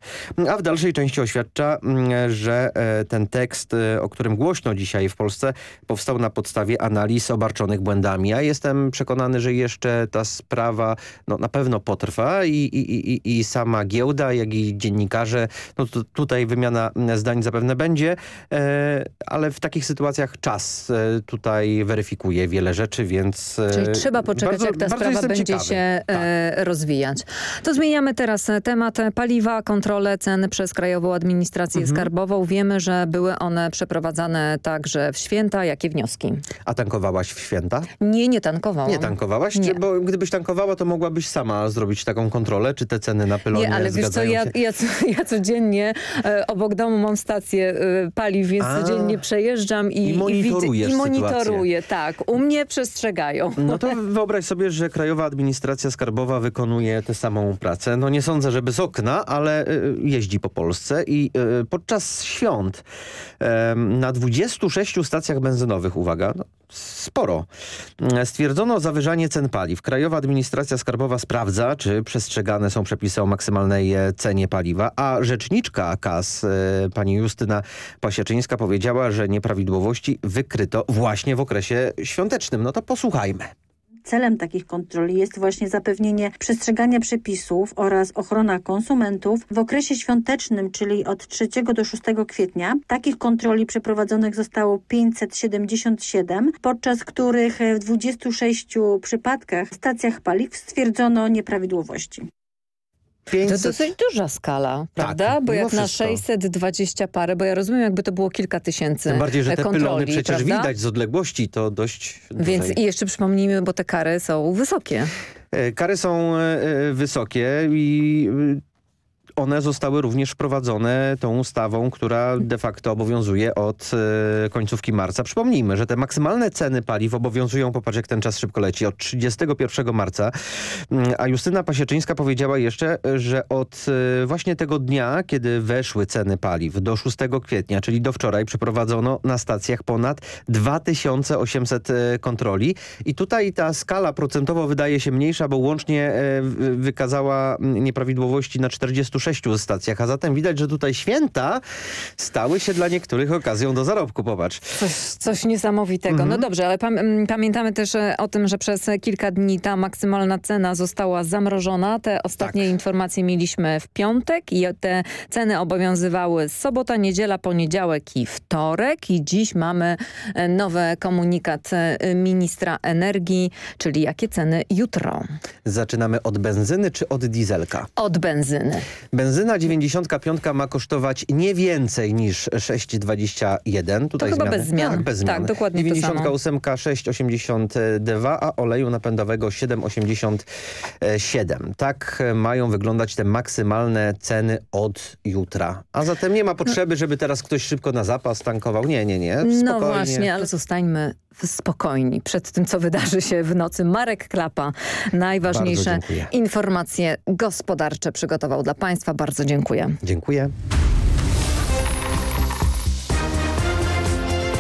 Speaker 10: A w dalszej części oświadcza, mm, że e, ten tekst, e, o którym głośno dzisiaj w Polsce, powstał na podstawie analiz obarczonych błędami. Ja jestem przekonany, że jeszcze ta sprawa no, na pewno potrwa i, i, i, i sama giełda, jak i dziennikarze, no tutaj wymiana zdań zapewne będzie, ale w takich sytuacjach czas e, tutaj weryfikuje wiele rzeczy, więc... e,
Speaker 9: Czyli trzeba poczekać,
Speaker 10: bardzo-
Speaker 9: jak ta sprawa będzie
Speaker 10: ciekawy.
Speaker 9: się
Speaker 10: Tak.
Speaker 9: e, rozwijać. To zmieniamy teraz temat paliwa, kontrolę cen przez Krajową Administrację
Speaker 10: Mhm.
Speaker 9: Skarbową. Wiemy, że były one przeprowadzane także w święta. Jakie wnioski?
Speaker 10: A tankowałaś w święta?
Speaker 9: Nie, nie tankowałam.
Speaker 10: Nie tankowałaś?
Speaker 9: Nie.
Speaker 10: Czy, bo gdybyś tankowała, to mogłabyś sama zrobić taką kontrolę, czy te ceny na pylonie
Speaker 9: Nie, ale wiesz co, ja, ja, ja codziennie e, obok domu mam stację e, paliw, więc
Speaker 10: A.
Speaker 9: codziennie przejeżdżam i,
Speaker 10: I
Speaker 9: widzę-
Speaker 10: monitorujesz
Speaker 9: I monitoruję, tak. U mnie przestrzegają.
Speaker 10: No to (laughs) wyobraź sobie, że Krajowa Administracja Skarbowa wykonuje tę samą pracę. No nie sądzę, żeby z okna, ale y, jeździ po Polsce i y, podczas świąt na 26 stacjach benzynowych, uwaga, no, sporo, e, stwierdzono zawyżanie cen paliw. Krajowa Administracja Skarbowa sprawdza, czy przestrzegane są przepisy o maksymalnej e, cenie paliwa, a rzeczniczka KAS, e, pani Justyna Pasieczyńska powiedziała, że nieprawidłowości wykryto właśnie w okresie świątecznym. No to posłuchajmy.
Speaker 11: Celem takich kontroli jest właśnie zapewnienie przestrzegania przepisów oraz ochrona konsumentów. W okresie świątecznym, czyli od 3 do 6 kwietnia, takich kontroli przeprowadzonych zostało 577, podczas których w 26 przypadkach w stacjach paliw stwierdzono nieprawidłowości.
Speaker 9: To
Speaker 10: 500...
Speaker 9: dosyć duża skala, prawda?
Speaker 10: Tak,
Speaker 9: bo jak na
Speaker 10: wszystko.
Speaker 9: 620 parę, bo ja rozumiem, jakby to było kilka tysięcy
Speaker 10: Tym bardziej, że te
Speaker 9: kontroli,
Speaker 10: pylony przecież
Speaker 9: prawda?
Speaker 10: widać z odległości, to dość
Speaker 9: Więc i jeszcze przypomnijmy, bo te kary są wysokie.
Speaker 10: E, Kary są e, e, wysokie i e, one zostały również wprowadzone tą ustawą, która de facto obowiązuje od e, końcówki marca. Przypomnijmy, że te maksymalne ceny paliw obowiązują, popatrz jak ten czas szybko leci, od 31 marca. Mm, A Justyna Pasieczyńska powiedziała jeszcze, że od e, właśnie tego dnia, kiedy weszły ceny paliw do 6 kwietnia, czyli do wczoraj, przeprowadzono na stacjach ponad 2800 e, kontroli. I tutaj ta skala procentowo wydaje się mniejsza, bo łącznie wykazała mm, nieprawidłowości na 46 sześciu stacjach, a zatem widać, że tutaj święta stały się dla niektórych okazją do zarobku, popatrz.
Speaker 9: Coś, coś niesamowitego. No
Speaker 10: Mhm.
Speaker 9: dobrze, ale pam pamiętamy też e, o tym, że przez kilka dni ta maksymalna cena została zamrożona. Te ostatnie
Speaker 10: Tak.
Speaker 9: informacje mieliśmy w piątek i te ceny obowiązywały sobota, niedziela, poniedziałek i wtorek. I dziś mamy e, nowy komunikat e, ministra energii, czyli jakie ceny jutro.
Speaker 10: Zaczynamy od benzyny czy od dieselka?
Speaker 9: Od benzyny.
Speaker 10: Benzyna 95 ma kosztować nie więcej niż 6,21. Tutaj
Speaker 9: chyba
Speaker 10: zmiany.
Speaker 9: bez zmian.
Speaker 10: Tak, bez
Speaker 9: Tak,
Speaker 10: zmian.
Speaker 9: dokładnie to
Speaker 10: 98 6,82, a oleju napędowego 7,87. Tak mają wyglądać te maksymalne ceny od jutra. A zatem nie ma potrzeby, żeby teraz ktoś szybko na zapas tankował. Nie, nie, nie. Spokojnie.
Speaker 9: No właśnie, ale zostańmy spokojni przed tym, co wydarzy się w nocy. Marek Klapa najważniejsze informacje gospodarcze przygotował dla Państwa. Bardzo dziękuję.
Speaker 10: Dziękuję.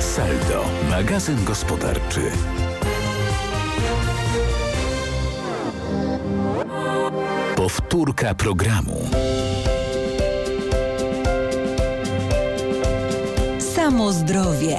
Speaker 1: Saldo, magazyn gospodarczy. Powtórka programu.
Speaker 12: Samo zdrowie.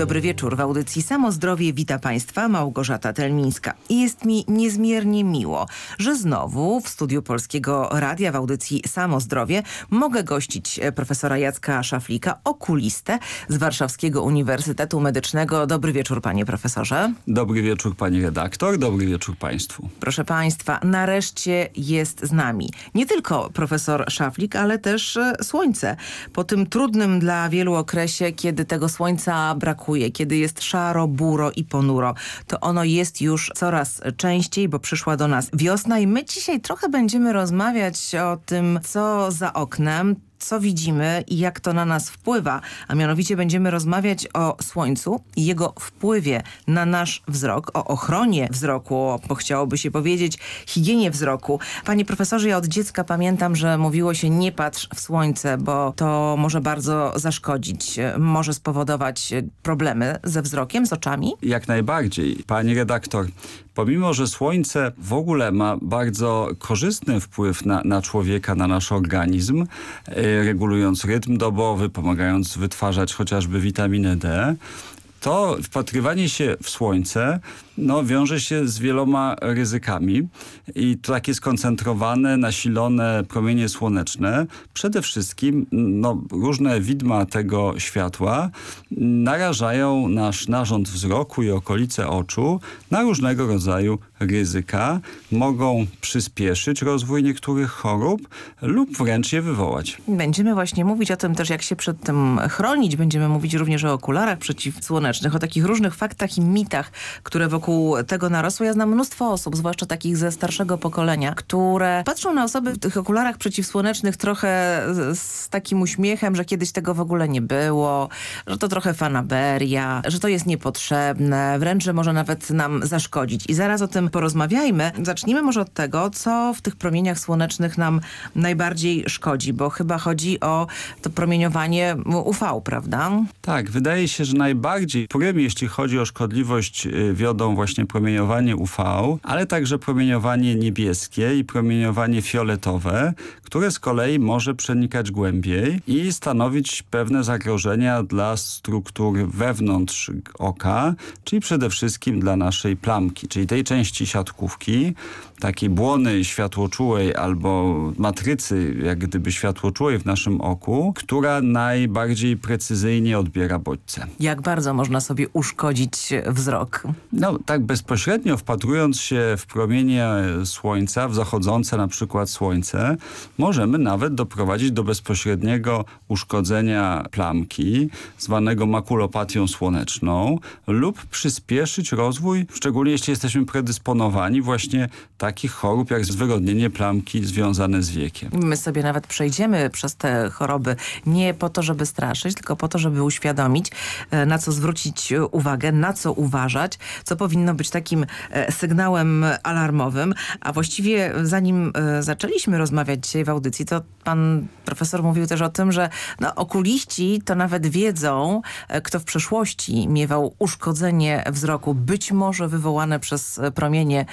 Speaker 12: Dobry wieczór. W audycji Samo Zdrowie wita Państwa Małgorzata Telmińska. Jest mi niezmiernie miło, że znowu w studiu Polskiego Radia w audycji Samo Zdrowie mogę gościć e, profesora Jacka Szaflika, okulistę z Warszawskiego Uniwersytetu Medycznego. Dobry wieczór panie profesorze.
Speaker 13: Dobry wieczór pani redaktor, dobry wieczór państwu.
Speaker 12: Proszę Państwa, nareszcie jest z nami nie tylko profesor Szaflik, ale też e, słońce. Po tym trudnym dla wielu okresie, kiedy tego słońca brakuje, kiedy jest szaro, buro i ponuro, to ono jest już coraz częściej, bo przyszła do nas wiosna i my dzisiaj trochę będziemy rozmawiać o tym, co za oknem, co widzimy i jak to na nas wpływa, a mianowicie będziemy rozmawiać o słońcu i jego wpływie na nasz wzrok, o ochronie wzroku, bo chciałoby się powiedzieć, higienie wzroku. Panie profesorze, ja od dziecka pamiętam, że mówiło się nie patrz w słońce, bo to może bardzo zaszkodzić, e, może spowodować e, problemy ze wzrokiem, z oczami.
Speaker 13: Jak najbardziej. Pani redaktor, pomimo, że słońce w ogóle ma bardzo korzystny wpływ na, na człowieka, na nasz organizm, e, regulując rytm dobowy, pomagając wytwarzać chociażby witaminę D, to wpatrywanie się w słońce no, wiąże się z wieloma ryzykami i takie skoncentrowane, nasilone promienie słoneczne, przede wszystkim no, różne widma tego światła narażają nasz narząd wzroku i okolice oczu na różnego rodzaju ryzyka, mogą przyspieszyć rozwój niektórych chorób lub wręcz je wywołać.
Speaker 12: Będziemy właśnie mówić o tym też, jak się przed tym chronić. Będziemy mówić również o okularach przeciwsłonecznych, o takich różnych faktach i mitach, które wokół tego narosły. Ja znam mnóstwo osób, zwłaszcza takich ze starszego pokolenia, które patrzą na osoby w tych okularach przeciwsłonecznych trochę z, takim uśmiechem, że kiedyś tego w ogóle nie było, że to trochę fanaberia, że to jest niepotrzebne, wręcz, że może nawet nam zaszkodzić. I zaraz o tym porozmawiajmy. Zacznijmy może od tego, co w tych promieniach słonecznych nam najbardziej szkodzi, bo chyba chodzi o to promieniowanie UV, prawda?
Speaker 13: Tak, wydaje się, że najbardziej prym, jeśli chodzi o szkodliwość, y, wiodą właśnie promieniowanie UV, ale także promieniowanie niebieskie i promieniowanie fioletowe, które z kolei może przenikać głębiej i stanowić pewne zagrożenia dla struktur wewnątrz oka, czyli przede wszystkim dla naszej plamki, czyli tej części siatkówki, takiej błony światłoczułej albo matrycy jak gdyby światłoczułej w naszym oku, która najbardziej precyzyjnie odbiera bodźce.
Speaker 12: Jak bardzo można sobie uszkodzić wzrok?
Speaker 13: No tak bezpośrednio wpatrując się w promienie słońca, w zachodzące na przykład słońce, możemy nawet doprowadzić do bezpośredniego uszkodzenia plamki, zwanego makulopatią słoneczną lub przyspieszyć rozwój, szczególnie jeśli jesteśmy predysponowani właśnie takich chorób jak zwyrodnienie plamki związane z wiekiem.
Speaker 12: My sobie nawet przejdziemy przez te choroby nie po to, żeby straszyć, tylko po to, żeby uświadomić, e, na co zwrócić uwagę, na co uważać, co powiedzieć powinno być takim e, sygnałem alarmowym, a właściwie zanim e, zaczęliśmy rozmawiać dzisiaj w audycji, to pan profesor mówił też o tym, że no, okuliści to nawet wiedzą, e, kto w przeszłości miewał uszkodzenie wzroku, być może wywołane przez promienie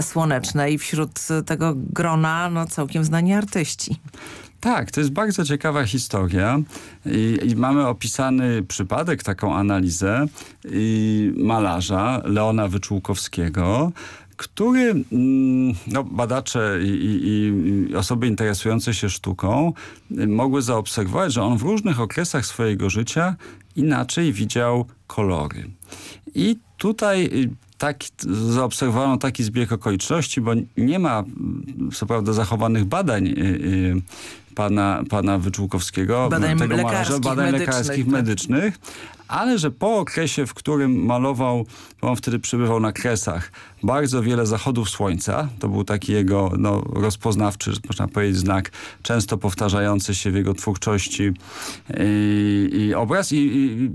Speaker 12: słoneczne i wśród tego grona no, całkiem znani artyści.
Speaker 13: Tak, to jest bardzo ciekawa historia i, i mamy opisany przypadek, taką analizę malarza Leona Wyczółkowskiego, który mm, no, badacze i, i, i, osoby interesujące się sztuką y, mogły zaobserwować, że on w różnych okresach swojego życia inaczej widział kolory. I tutaj tak, zaobserwowano taki zbieg okoliczności, bo nie ma co prawda zachowanych badań y, pana, pana Wyczółkowskiego,
Speaker 12: badań
Speaker 13: tego
Speaker 12: malarza,
Speaker 13: badań
Speaker 12: medycznych,
Speaker 13: lekarskich,
Speaker 12: tak.
Speaker 13: medycznych, ale że po okresie, w którym malował, bo on wtedy przybywał na Kresach, bardzo wiele zachodów słońca, to był taki jego no, rozpoznawczy, można powiedzieć, znak, często powtarzający się w jego twórczości i, i obraz i, i,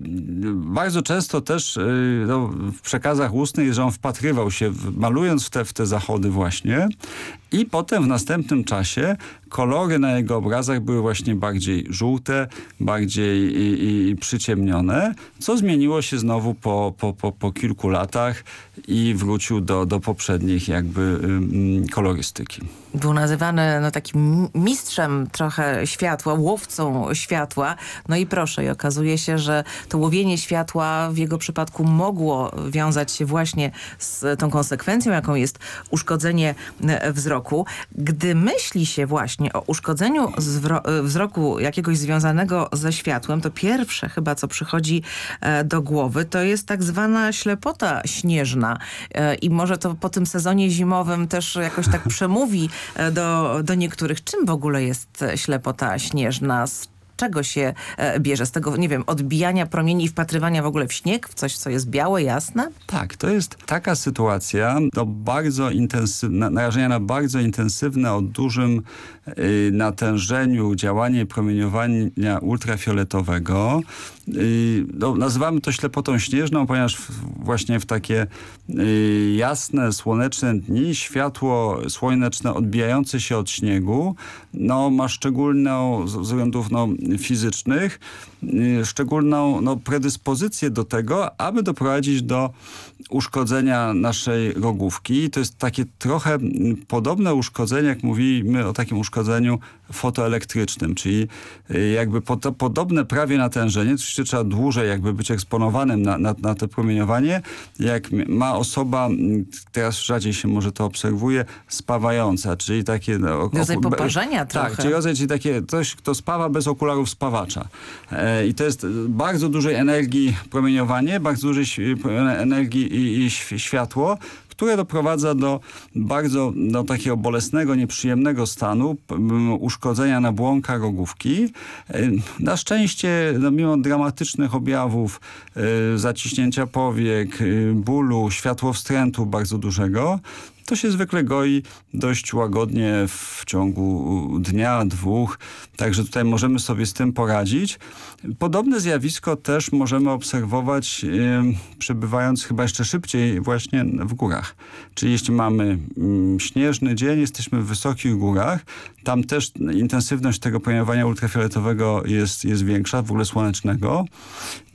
Speaker 13: bardzo często też y, no, w przekazach ustnych, że on wpatrywał się, malując w te, w te zachody właśnie i potem w następnym czasie kolory na jego obrazach były właśnie bardziej żółte, bardziej i, i przyciemnione, co zmieniło się znowu po, po, po, po kilku latach i wrócił do, do poprzednich jakby kolorystyki.
Speaker 12: Był nazywany no, takim mistrzem trochę światła, łowcą światła. No i proszę, i okazuje się, że to łowienie światła w jego przypadku mogło wiązać się właśnie z tą konsekwencją, jaką jest uszkodzenie wzroku. Gdy myśli się właśnie o uszkodzeniu wzroku jakiegoś związanego ze światłem, to pierwsze chyba, co przychodzi e, do głowy, to jest tak zwana ślepota śnieżna. E, I może to po tym sezonie zimowym też jakoś tak (laughs) przemówi e, do, do niektórych. Czym w ogóle jest ślepota śnieżna? Z czego się bierze? Z tego, nie wiem, odbijania promieni i wpatrywania w ogóle w śnieg, w coś, co jest białe, jasne?
Speaker 13: Tak, to jest taka sytuacja do bardzo intensywne, narażenia na bardzo intensywne, o dużym natężeniu działanie promieniowania ultrafioletowego. Y, no, nazywamy to ślepotą śnieżną, ponieważ właśnie w takie y, jasne, słoneczne dni światło słoneczne odbijające się od śniegu no, ma szczególną, z względów no, fizycznych, y, szczególną no, predyspozycję do tego, aby doprowadzić do uszkodzenia naszej rogówki. To jest takie trochę podobne uszkodzenie, jak mówimy o takim uszkodzeniu fotoelektrycznym, czyli y, jakby pod, podobne prawie natężenie, oczywiście trzeba dłużej jakby być eksponowanym na, na, na to promieniowanie, jak ma osoba, teraz rzadziej się może to obserwuje, spawająca, czyli takie... No,
Speaker 12: rodzaj poparzenia trochę.
Speaker 13: Tak, czyli rodzaj, czyli takie coś, kto spawa bez okularów spawacza. E, I to jest bardzo dużej energii promieniowanie, bardzo dużej energii i, i światło, które doprowadza do bardzo do takiego bolesnego, nieprzyjemnego stanu uszkodzenia nabłonka rogówki. E, na szczęście, no, mimo dramatycznych objawów y, zaciśnięcia powiek, y, bólu, światłowstrętu bardzo dużego, to się zwykle goi dość łagodnie w ciągu dnia, dwóch. Także tutaj możemy sobie z tym poradzić. Podobne zjawisko też możemy obserwować przebywając chyba jeszcze szybciej właśnie w górach. Czyli jeśli mamy yy, śnieżny dzień, jesteśmy w wysokich górach, tam też intensywność tego promieniowania ultrafioletowego jest, jest większa, w ogóle słonecznego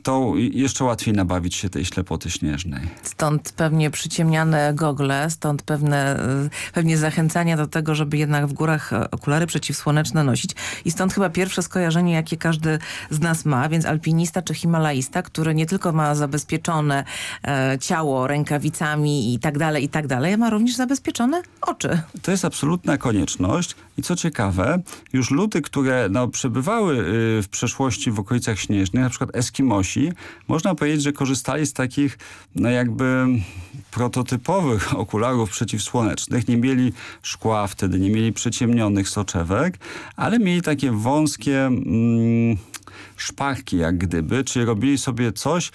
Speaker 13: to jeszcze łatwiej nabawić się tej ślepoty śnieżnej.
Speaker 12: Stąd pewnie przyciemniane gogle, stąd pewne, y, pewnie zachęcania do tego, żeby jednak w górach e, okulary przeciwsłoneczne nosić. I stąd chyba pierwsze skojarzenie, jakie każdy z nas ma, więc alpinista czy himalaista, który nie tylko ma zabezpieczone e, ciało rękawicami i tak dalej, i tak dalej, ma również zabezpieczone oczy.
Speaker 13: To jest absolutna konieczność i co ciekawe, już luty, które no, przebywały y, w przeszłości w okolicach śnieżnych, na przykład Eskimosi, można powiedzieć, że korzystali z takich no jakby prototypowych (laughs) okularów przeciwsłonecznych. Nie mieli szkła wtedy, nie mieli przyciemnionych soczewek, ale mieli takie wąskie... Mm, szparki jak gdyby, czyli robili sobie coś,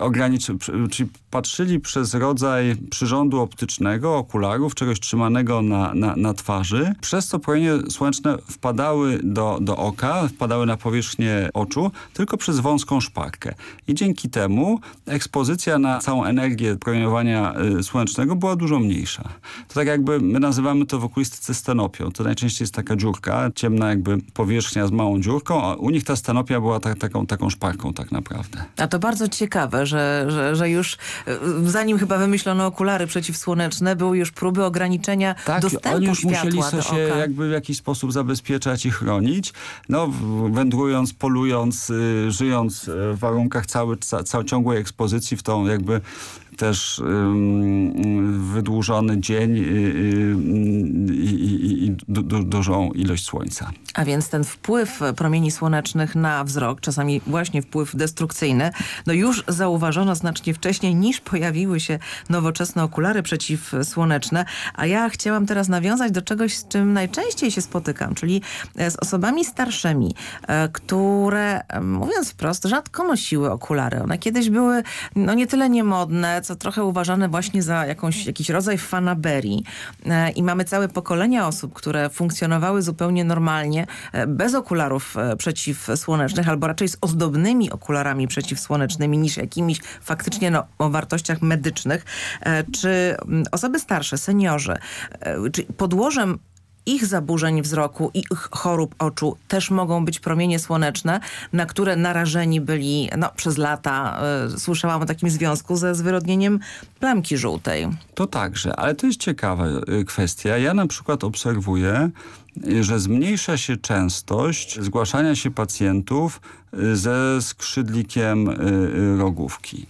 Speaker 13: ograniczy, czyli patrzyli przez rodzaj przyrządu optycznego, okularów, czegoś trzymanego na, na, na twarzy, przez co promienie słoneczne wpadały do, do oka, wpadały na powierzchnię oczu, tylko przez wąską szparkę. I dzięki temu ekspozycja na całą energię promieniowania y, słonecznego była dużo mniejsza. To tak jakby my nazywamy to w okulistyce stenopią. To najczęściej jest taka dziurka, ciemna jakby powierzchnia z małą dziurką, a u nich ta stenopia była tak, taką, taką szparką tak naprawdę.
Speaker 12: A to bardzo ciekawe, że, że, że już y, zanim chyba wymyślono okulary przeciwsłoneczne, były już próby ograniczenia
Speaker 13: tak,
Speaker 12: dostępu
Speaker 13: oni już
Speaker 12: światła
Speaker 13: musieli się jakby w jakiś sposób zabezpieczać i chronić. No, wędrując, polując, y, żyjąc w warunkach cały, ca, ca, ciągłej ekspozycji w tą jakby też wydłużony dzień i, i, i du, du, dużą ilość słońca.
Speaker 12: A więc ten wpływ promieni słonecznych na wzrok, czasami właśnie wpływ destrukcyjny, no już zauważono znacznie wcześniej niż pojawiły się nowoczesne okulary przeciwsłoneczne. A ja chciałam teraz nawiązać do czegoś, z czym najczęściej się spotykam, czyli e, z osobami starszymi, e, które mówiąc wprost rzadko nosiły okulary. One kiedyś były no nie tyle niemodne, co trochę uważane właśnie za jakąś, jakiś rodzaj fanaberii. E, I mamy całe pokolenia osób, które funkcjonowały zupełnie normalnie, e, bez okularów e, przeciwsłonecznych, albo raczej z ozdobnymi okularami przeciwsłonecznymi niż jakimiś faktycznie no, o wartościach medycznych. Czy mm, osoby starsze, seniorzy, czy podłożem ich zaburzeń wzroku i ich chorób oczu też mogą być promienie słoneczne, na które narażeni byli no, przez lata. Y, słyszałam o takim związku ze zwyrodnieniem plamki żółtej.
Speaker 13: To także, ale to jest ciekawa y, kwestia. Ja na przykład obserwuję, że zmniejsza się częstość zgłaszania się pacjentów ze skrzydlikiem rogówki.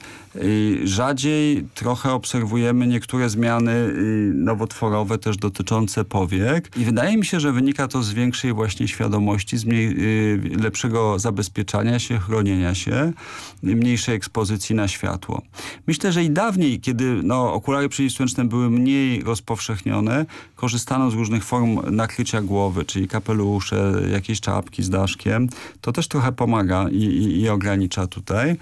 Speaker 13: Rzadziej trochę obserwujemy niektóre zmiany nowotworowe też dotyczące powiek i wydaje mi się, że wynika to z większej właśnie świadomości, z mniej, lepszego zabezpieczania się, chronienia się, mniejszej ekspozycji na światło. Myślę, że i dawniej, kiedy no, okulary przeciwsłoneczne były mniej rozpowszechnione, korzystano z różnych form nakrycia głowy, czyli kapelusze, jakieś czapki z daszkiem. To też trochę pomaga i, i, i ogranicza tutaj.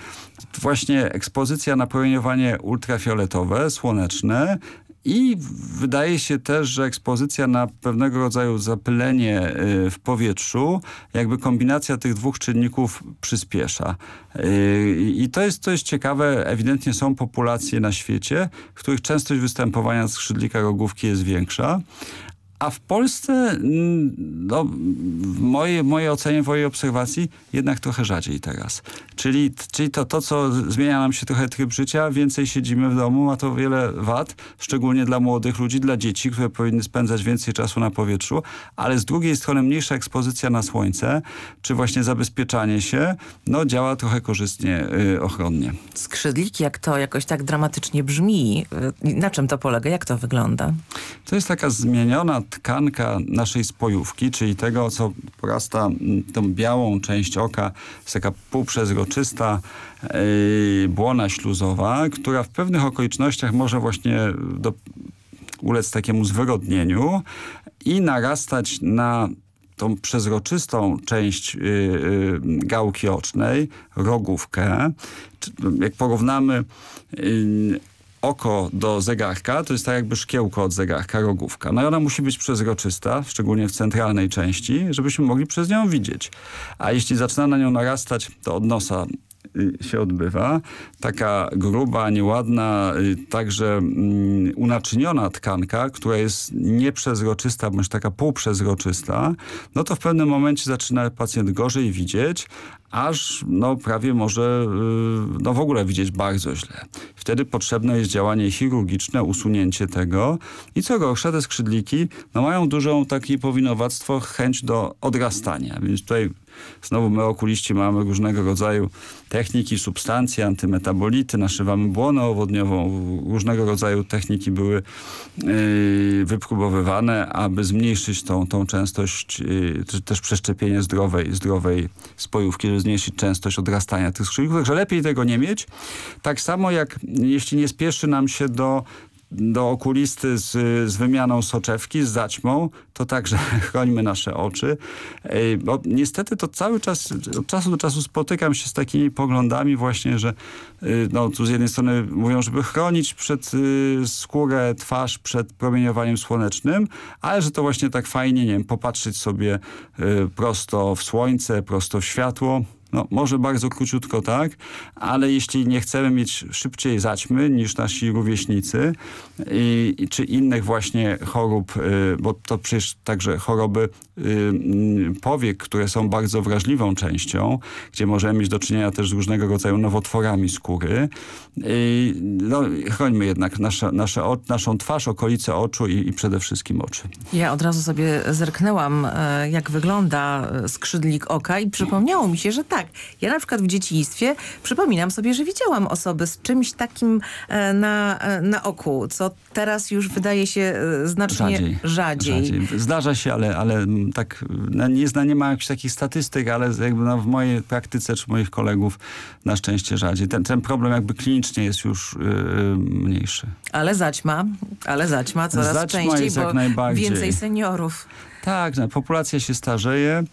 Speaker 13: Właśnie ekspozycja na promieniowanie ultrafioletowe, słoneczne i wydaje się też, że ekspozycja na pewnego rodzaju zapylenie y, w powietrzu, jakby kombinacja tych dwóch czynników przyspiesza. Y, I to jest, to jest ciekawe. Ewidentnie są populacje na świecie, w których częstość występowania skrzydlika rogówki jest większa. A w Polsce, mm, no, w mojej, mojej ocenie, w mojej obserwacji, jednak trochę rzadziej teraz. Czyli, czyli to, to, co zmienia nam się trochę tryb życia, więcej siedzimy w domu, ma to wiele wad, szczególnie dla młodych ludzi, dla dzieci, które powinny spędzać więcej czasu na powietrzu, ale z drugiej strony mniejsza ekspozycja na słońce, czy właśnie zabezpieczanie się, no działa trochę korzystnie, yy, ochronnie.
Speaker 12: Skrzydliki, jak to jakoś tak dramatycznie brzmi, yy, na czym to polega, jak to wygląda?
Speaker 13: To jest taka zmieniona tkanka naszej spojówki, czyli tego, co porasta tą białą część oka, jest taka półprzezroczysta yy, błona śluzowa, która w pewnych okolicznościach może właśnie do, ulec takiemu zwyrodnieniu i narastać na tą przezroczystą część yy, yy, gałki ocznej, rogówkę. Jak porównamy oko do zegarka to jest tak jakby szkiełko od zegarka, rogówka. No i ona musi być przezroczysta, szczególnie w centralnej części, żebyśmy mogli przez nią widzieć. A jeśli zaczyna na nią narastać, to od nosa się odbywa. Taka gruba, nieładna, y, także mm, unaczyniona tkanka, która jest nieprzezroczysta, bądź taka półprzezroczysta, no to w pewnym momencie zaczyna pacjent gorzej widzieć, aż no, prawie może y, no, w ogóle widzieć bardzo źle. Wtedy potrzebne jest działanie chirurgiczne, usunięcie tego i co gorsza te skrzydliki no, mają dużą takie powinowactwo, chęć do odrastania. Więc tutaj Znowu my okuliści mamy różnego rodzaju techniki, substancje, antymetabolity, naszywamy błonę owodniową. Różnego rodzaju techniki były yy, wypróbowywane, aby zmniejszyć tą, tą częstość, yy, też przeszczepienie zdrowej, zdrowej spojówki, żeby zmniejszyć częstość odrastania tych skrzydłów. Także lepiej tego nie mieć. Tak samo jak jeśli nie spieszy nam się do do okulisty z, z wymianą soczewki, z zaćmą, to także (laughs) chrońmy nasze oczy. Bo niestety to cały czas, od czasu do czasu spotykam się z takimi poglądami właśnie, że y, no, tu z jednej strony mówią, żeby chronić przed y, skórę, twarz przed promieniowaniem słonecznym, ale że to właśnie tak fajnie, nie wiem, popatrzeć sobie y, prosto w słońce, prosto w światło. No, może bardzo króciutko tak, ale jeśli nie chcemy mieć szybciej zaćmy niż nasi rówieśnicy i, czy innych właśnie chorób, y, bo to przecież także choroby y, powiek, które są bardzo wrażliwą częścią, gdzie możemy mieć do czynienia też z różnego rodzaju nowotworami skóry. No, chrońmy jednak nasze, naszą twarz, okolice oczu i, i przede wszystkim oczy.
Speaker 12: Ja od razu sobie zerknęłam, e, jak wygląda skrzydlik oka i przypomniało mi się, że tak. Ja na przykład w dzieciństwie przypominam sobie, że widziałam osoby z czymś takim e, na, e, na oku, co teraz już wydaje się e, znacznie rzadziej. rzadziej. rzadziej.
Speaker 13: Zdarza się, ale, ale tak nie, zna, nie ma jakichś takich statystyk, ale jakby no w mojej praktyce czy moich kolegów na szczęście rzadziej. Ten, ten problem jakby klinicznie jest już yy, mniejszy.
Speaker 12: Ale zaćma, ale zaćma coraz zaćma częściej, bo więcej seniorów.
Speaker 13: Tak, no, populacja się starzeje.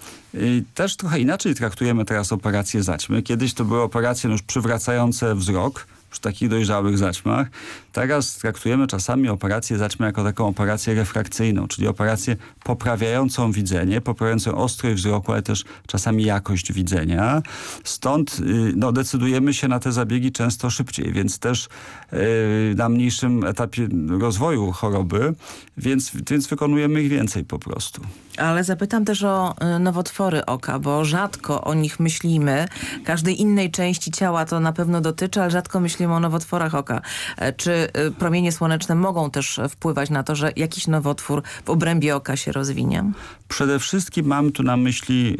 Speaker 13: Też trochę inaczej traktujemy teraz operacje zaćmy. Kiedyś to były operacje już przywracające wzrok przy takich dojrzałych zaćmach. Teraz traktujemy czasami operację zaćmy jako taką operację refrakcyjną, czyli operację poprawiającą widzenie, poprawiającą ostrość wzroku, ale też czasami jakość widzenia. Stąd y, no, decydujemy się na te zabiegi często szybciej, więc też yy, na mniejszym etapie rozwoju choroby, więc, więc wykonujemy ich więcej po prostu.
Speaker 12: Ale zapytam też o y, nowotwory oka, bo rzadko o nich myślimy. Każdej innej części ciała to na pewno dotyczy, ale rzadko myślimy o nowotworach oka. E, czy y, promienie słoneczne mogą też wpływać na to, że jakiś nowotwór w obrębie oka się rozwinie?
Speaker 13: Przede wszystkim mam tu na myśli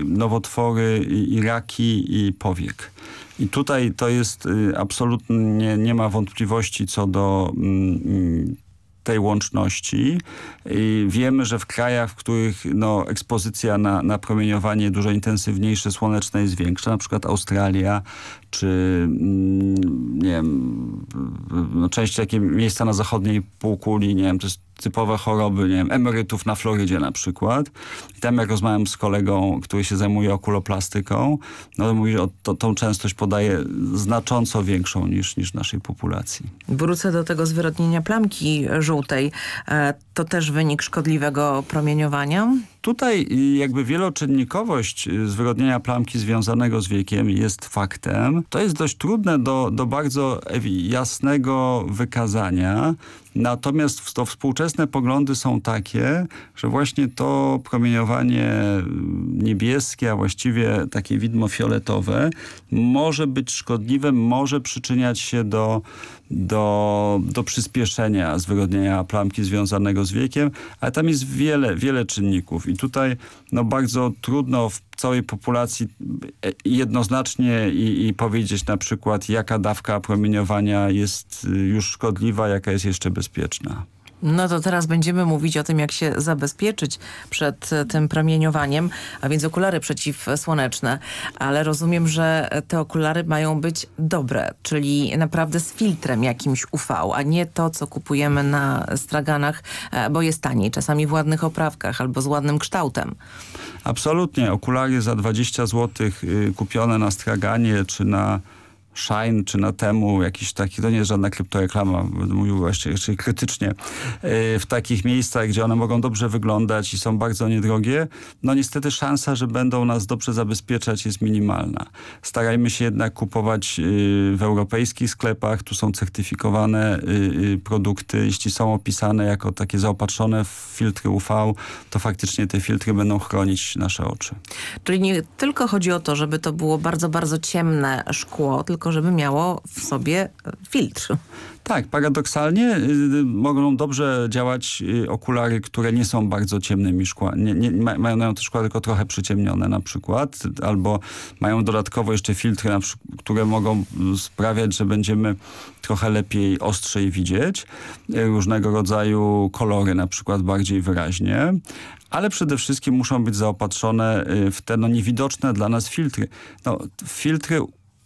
Speaker 13: y, nowotwory i raki i powiek. I tutaj to jest absolutnie, nie ma wątpliwości co do mm, mm, tej łączności. I wiemy, że w krajach, w których no, ekspozycja na, na promieniowanie dużo intensywniejsze słoneczne jest większa, na przykład Australia, czy mm, nie wiem, no, część takie miejsca na zachodniej półkuli, nie wiem, to jest typowe choroby, nie wiem, emerytów na Florydzie na przykład. I tam jak rozmawiam z kolegą, który się zajmuje okuloplastyką, no mówi, że to, tą częstość podaje znacząco większą niż, niż naszej populacji.
Speaker 12: Wrócę do tego zwyrodnienia plamki żółtej. To też wynik szkodliwego promieniowania?
Speaker 13: Tutaj jakby wieloczynnikowość zwyrodnienia plamki związanego z wiekiem jest faktem. To jest dość trudne do, do bardzo jasnego wykazania. Natomiast to współczesne poglądy są takie, że właśnie to promieniowanie niebieskie, a właściwie takie widmo fioletowe może być szkodliwe, może przyczyniać się do, do, do przyspieszenia zwyrodnienia plamki związanego z wiekiem, ale tam jest wiele, wiele czynników i tutaj no, bardzo trudno w całej populacji e, jednoznacznie i, i, powiedzieć na przykład jaka dawka promieniowania jest y, już szkodliwa, jaka jest jeszcze bezpieczna.
Speaker 12: No to teraz będziemy mówić o tym, jak się zabezpieczyć przed e, tym promieniowaniem, a więc okulary przeciwsłoneczne. Ale rozumiem, że te okulary mają być dobre, czyli naprawdę z filtrem jakimś UV, a nie to, co kupujemy na straganach, e, bo jest taniej, czasami w ładnych oprawkach albo z ładnym kształtem.
Speaker 13: Absolutnie. Okulary za 20 zł y, kupione na straganie czy na Shine czy na temu jakiś taki, to nie jest żadna kryptoreklama, mówił właśnie krytycznie, e, w takich miejscach, gdzie one mogą dobrze wyglądać i są bardzo niedrogie, no niestety szansa, że będą nas dobrze zabezpieczać jest minimalna. Starajmy się jednak kupować e, w europejskich sklepach, tu są certyfikowane e, produkty, jeśli są opisane jako takie zaopatrzone w filtry UV, to faktycznie te filtry będą chronić nasze oczy.
Speaker 12: Czyli nie tylko chodzi o to, żeby to było bardzo, bardzo ciemne szkło, tylko tylko żeby miało w sobie e, filtr.
Speaker 13: Tak, paradoksalnie y, mogą dobrze działać y, okulary, które nie są bardzo ciemnymi szkła. Nie, nie, mają te szkła tylko trochę przyciemnione na przykład, albo mają dodatkowo jeszcze filtry, które mogą sprawiać, że będziemy trochę lepiej, ostrzej widzieć. Y, różnego rodzaju kolory na przykład bardziej wyraźnie ale przede wszystkim muszą być zaopatrzone w te no, niewidoczne dla nas filtry. No, filtry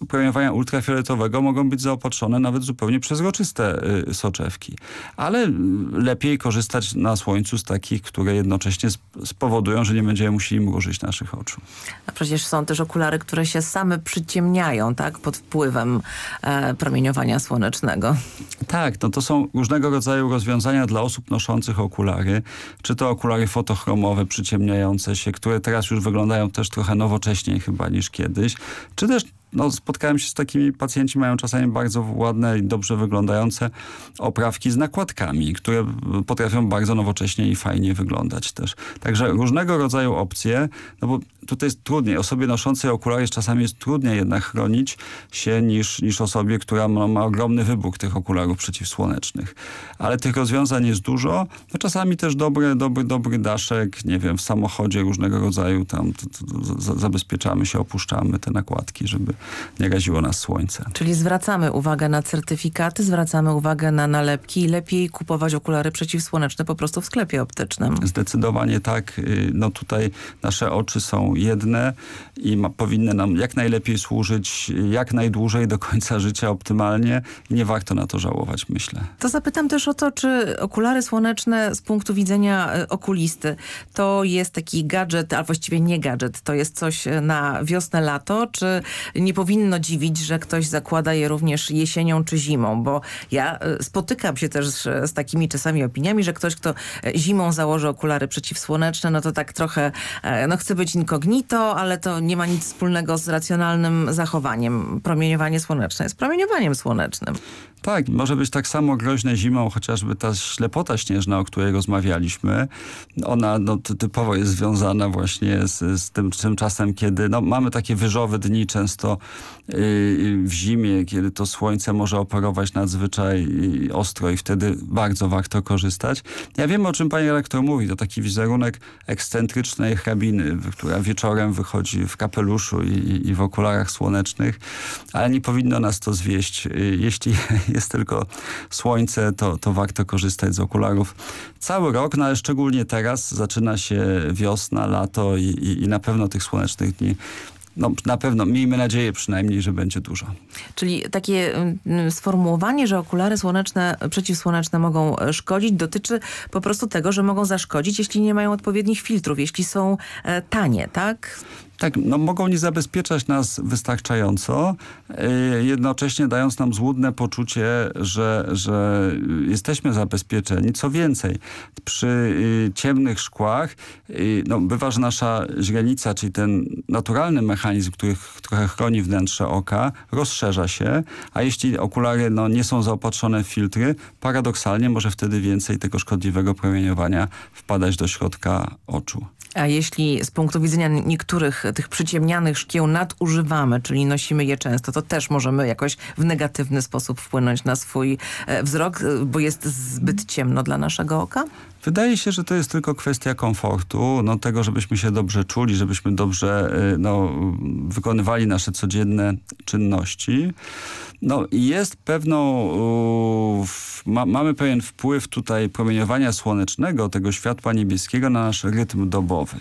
Speaker 13: promieniowania ultrafioletowego mogą być zaopatrzone nawet zupełnie przezroczyste y, soczewki. Ale lepiej korzystać na słońcu z takich, które jednocześnie spowodują, że nie będziemy musieli mrużyć naszych oczu.
Speaker 12: A przecież są też okulary, które się same przyciemniają, tak? Pod wpływem e, promieniowania słonecznego.
Speaker 13: Tak, no to są różnego rodzaju rozwiązania dla osób noszących okulary. Czy to okulary fotochromowe przyciemniające się, które teraz już wyglądają też trochę nowocześniej chyba niż kiedyś. Czy też no, spotkałem się z takimi, pacjenci mają czasami bardzo ładne i dobrze wyglądające oprawki z nakładkami, które potrafią bardzo nowocześnie i fajnie wyglądać też. Także różnego rodzaju opcje, no bo tutaj jest trudniej. Osobie noszącej okulary czasami jest trudniej jednak chronić się niż, niż osobie, która ma, ma ogromny wybór tych okularów przeciwsłonecznych. Ale tych rozwiązań jest dużo. No czasami też dobry, dobry, dobry daszek, nie wiem, w samochodzie różnego rodzaju tam zabezpieczamy się, opuszczamy te nakładki, żeby nie raziło nas słońce.
Speaker 12: Czyli zwracamy uwagę na certyfikaty, zwracamy uwagę na nalepki i lepiej kupować okulary przeciwsłoneczne po prostu w sklepie optycznym.
Speaker 13: Zdecydowanie tak. Y, no tutaj nasze oczy są jedne i ma, powinny nam jak najlepiej służyć jak najdłużej do końca życia optymalnie nie warto na to żałować, myślę.
Speaker 12: To zapytam też o to, czy okulary słoneczne z punktu widzenia y, okulisty to jest taki gadżet, a właściwie nie gadżet, to jest coś na wiosnę, lato, czy nie powinno dziwić, że ktoś zakłada je również jesienią czy zimą, bo ja e, spotykam się też z, z takimi czasami opiniami, że ktoś, kto e, zimą założy okulary przeciwsłoneczne, no to tak trochę, e, no chce być incognito, ale to nie ma nic wspólnego z racjonalnym zachowaniem. Promieniowanie słoneczne jest promieniowaniem słonecznym.
Speaker 13: Tak, może być tak samo groźne zimą, chociażby ta ślepota śnieżna, o której rozmawialiśmy. Ona no, typowo jest związana właśnie z, z tym, tym czasem, kiedy no, mamy takie wyżowe dni często w zimie, kiedy to słońce może operować nadzwyczaj ostro i wtedy bardzo warto korzystać. Ja wiem, o czym pani rektor mówi. To taki wizerunek ekscentrycznej hrabiny, która wieczorem wychodzi w kapeluszu i, i w okularach słonecznych, ale nie powinno nas to zwieść. Yy, jeśli (laughs) jest tylko słońce, to, to warto korzystać z okularów cały rok, no ale szczególnie teraz zaczyna się wiosna, lato i, i, i na pewno tych słonecznych dni no, na pewno, miejmy nadzieję przynajmniej, że będzie dużo.
Speaker 12: Czyli takie mm, sformułowanie, że okulary słoneczne, przeciwsłoneczne mogą szkodzić, dotyczy po prostu tego, że mogą zaszkodzić, jeśli nie mają odpowiednich filtrów, jeśli są e, tanie, tak?
Speaker 13: Tak, no mogą nie zabezpieczać nas wystarczająco, yy, jednocześnie dając nam złudne poczucie, że, że jesteśmy zabezpieczeni. Co więcej, przy yy, ciemnych szkłach yy, no, bywa, że nasza źrenica, czyli ten naturalny mechanizm, który trochę chroni wnętrze oka, rozszerza się, a jeśli okulary no, nie są zaopatrzone w filtry, paradoksalnie może wtedy więcej tego szkodliwego promieniowania wpadać do środka oczu.
Speaker 12: A jeśli z punktu widzenia niektórych tych przyciemnianych szkieł nadużywamy, czyli nosimy je często, to też możemy jakoś w negatywny sposób wpłynąć na swój e, wzrok, e, bo jest zbyt ciemno dla naszego oka?
Speaker 13: Wydaje się, że to jest tylko kwestia komfortu, no, tego, żebyśmy się dobrze czuli, żebyśmy dobrze e, no, wykonywali nasze codzienne czynności. No jest pewną, ma, mamy pewien wpływ tutaj promieniowania słonecznego, tego światła niebieskiego na nasz rytm dobowy.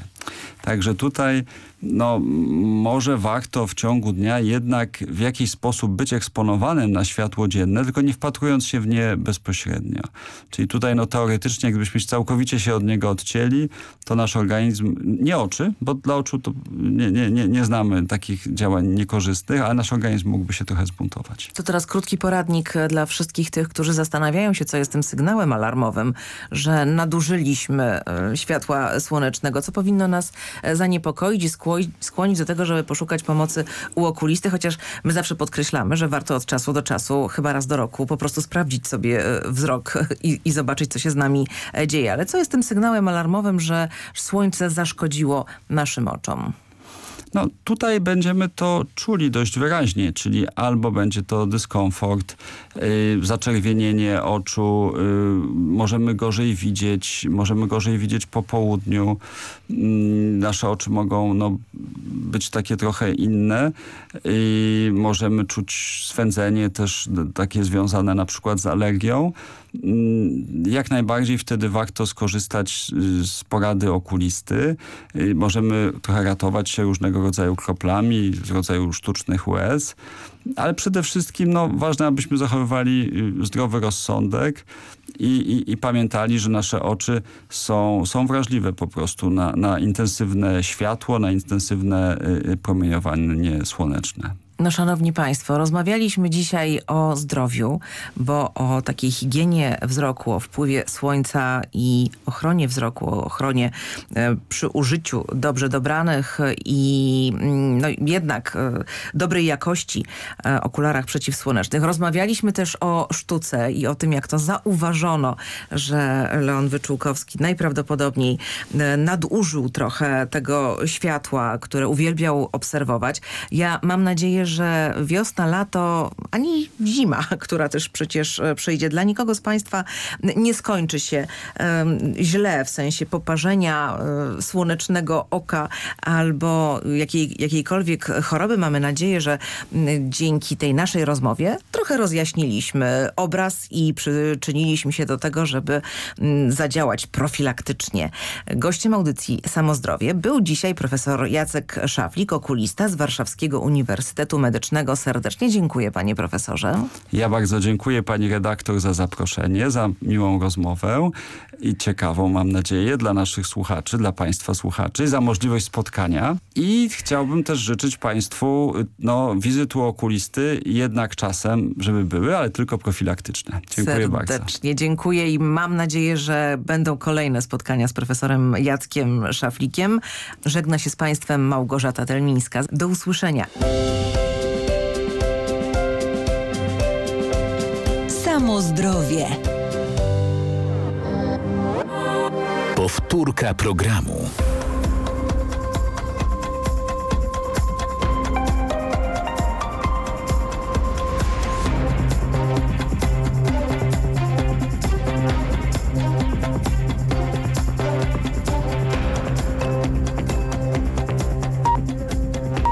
Speaker 13: Także tutaj no, może warto w ciągu dnia jednak w jakiś sposób być eksponowanym na światło dzienne, tylko nie wpatrując się w nie bezpośrednio. Czyli tutaj no, teoretycznie, gdybyśmy całkowicie się od niego odcięli, to nasz organizm, nie oczy, bo dla oczu to nie, nie, nie, nie znamy takich działań niekorzystnych, ale nasz organizm mógłby się trochę zbuntować.
Speaker 12: To teraz krótki poradnik dla wszystkich tych, którzy zastanawiają się, co jest tym sygnałem alarmowym, że nadużyliśmy e, światła słonecznego, co powinno nas e, zaniepokoić i skłonić do tego, żeby poszukać pomocy u okulisty, chociaż my zawsze podkreślamy, że warto od czasu do czasu, chyba raz do roku, po prostu sprawdzić sobie e, wzrok (laughs) i, i zobaczyć, co się z nami dzieje. Ale co jest tym sygnałem alarmowym, że słońce zaszkodziło naszym oczom?
Speaker 13: No tutaj będziemy to czuli dość wyraźnie, czyli albo będzie to dyskomfort, yy, zaczerwienienie oczu, yy, możemy gorzej widzieć, możemy gorzej widzieć po południu, yy, nasze oczy mogą no, być takie trochę inne, możemy czuć swędzenie też takie związane na przykład z alergią, jak najbardziej wtedy warto skorzystać y, z porady okulisty. Y, możemy trochę ratować się różnego rodzaju kroplami, rodzaju sztucznych łez, ale przede wszystkim no, ważne, abyśmy zachowywali y, zdrowy rozsądek i, i, i pamiętali, że nasze oczy są, są wrażliwe po prostu na, na intensywne światło, na intensywne promieniowanie słoneczne.
Speaker 12: No szanowni państwo, rozmawialiśmy dzisiaj o zdrowiu, bo o takiej higienie wzroku, o wpływie słońca i ochronie wzroku, o ochronie e, przy użyciu dobrze dobranych i mm, no, jednak e, dobrej jakości e, okularach przeciwsłonecznych. Rozmawialiśmy też o sztuce i o tym, jak to zauważono, że Leon Wyczółkowski najprawdopodobniej nadużył trochę tego światła, które uwielbiał obserwować. Ja mam nadzieję, że wiosna, lato, ani zima, (laughs) która też przecież e, przyjdzie dla nikogo z Państwa, nie skończy się źle w sensie poparzenia um, słonecznego oka albo jakiej, jakiejkolwiek choroby. Mamy nadzieję, że dzięki tej naszej rozmowie trochę rozjaśniliśmy obraz i przyczyniliśmy się do tego, żeby zadziałać profilaktycznie. Gościem audycji Samozdrowie był dzisiaj profesor Jacek Szaflik, okulista z Warszawskiego Uniwersytetu Medycznego. Serdecznie dziękuję panie profesorze.
Speaker 13: Ja bardzo dziękuję pani redaktor za zaproszenie, za miłą rozmowę i ciekawą, mam nadzieję, dla naszych słuchaczy, dla państwa słuchaczy, za możliwość spotkania. I chciałbym też życzyć państwu no, wizyt u okulisty jednak czasem, żeby były, ale tylko profilaktyczne. Dziękuję
Speaker 12: Serdecznie
Speaker 13: bardzo.
Speaker 12: Serdecznie dziękuję i mam nadzieję, że będą kolejne spotkania z profesorem Jackiem Szaflikiem. Żegna się z państwem Małgorzata Telmińska. Do usłyszenia.
Speaker 1: Samo zdrowie. Powtórka programu.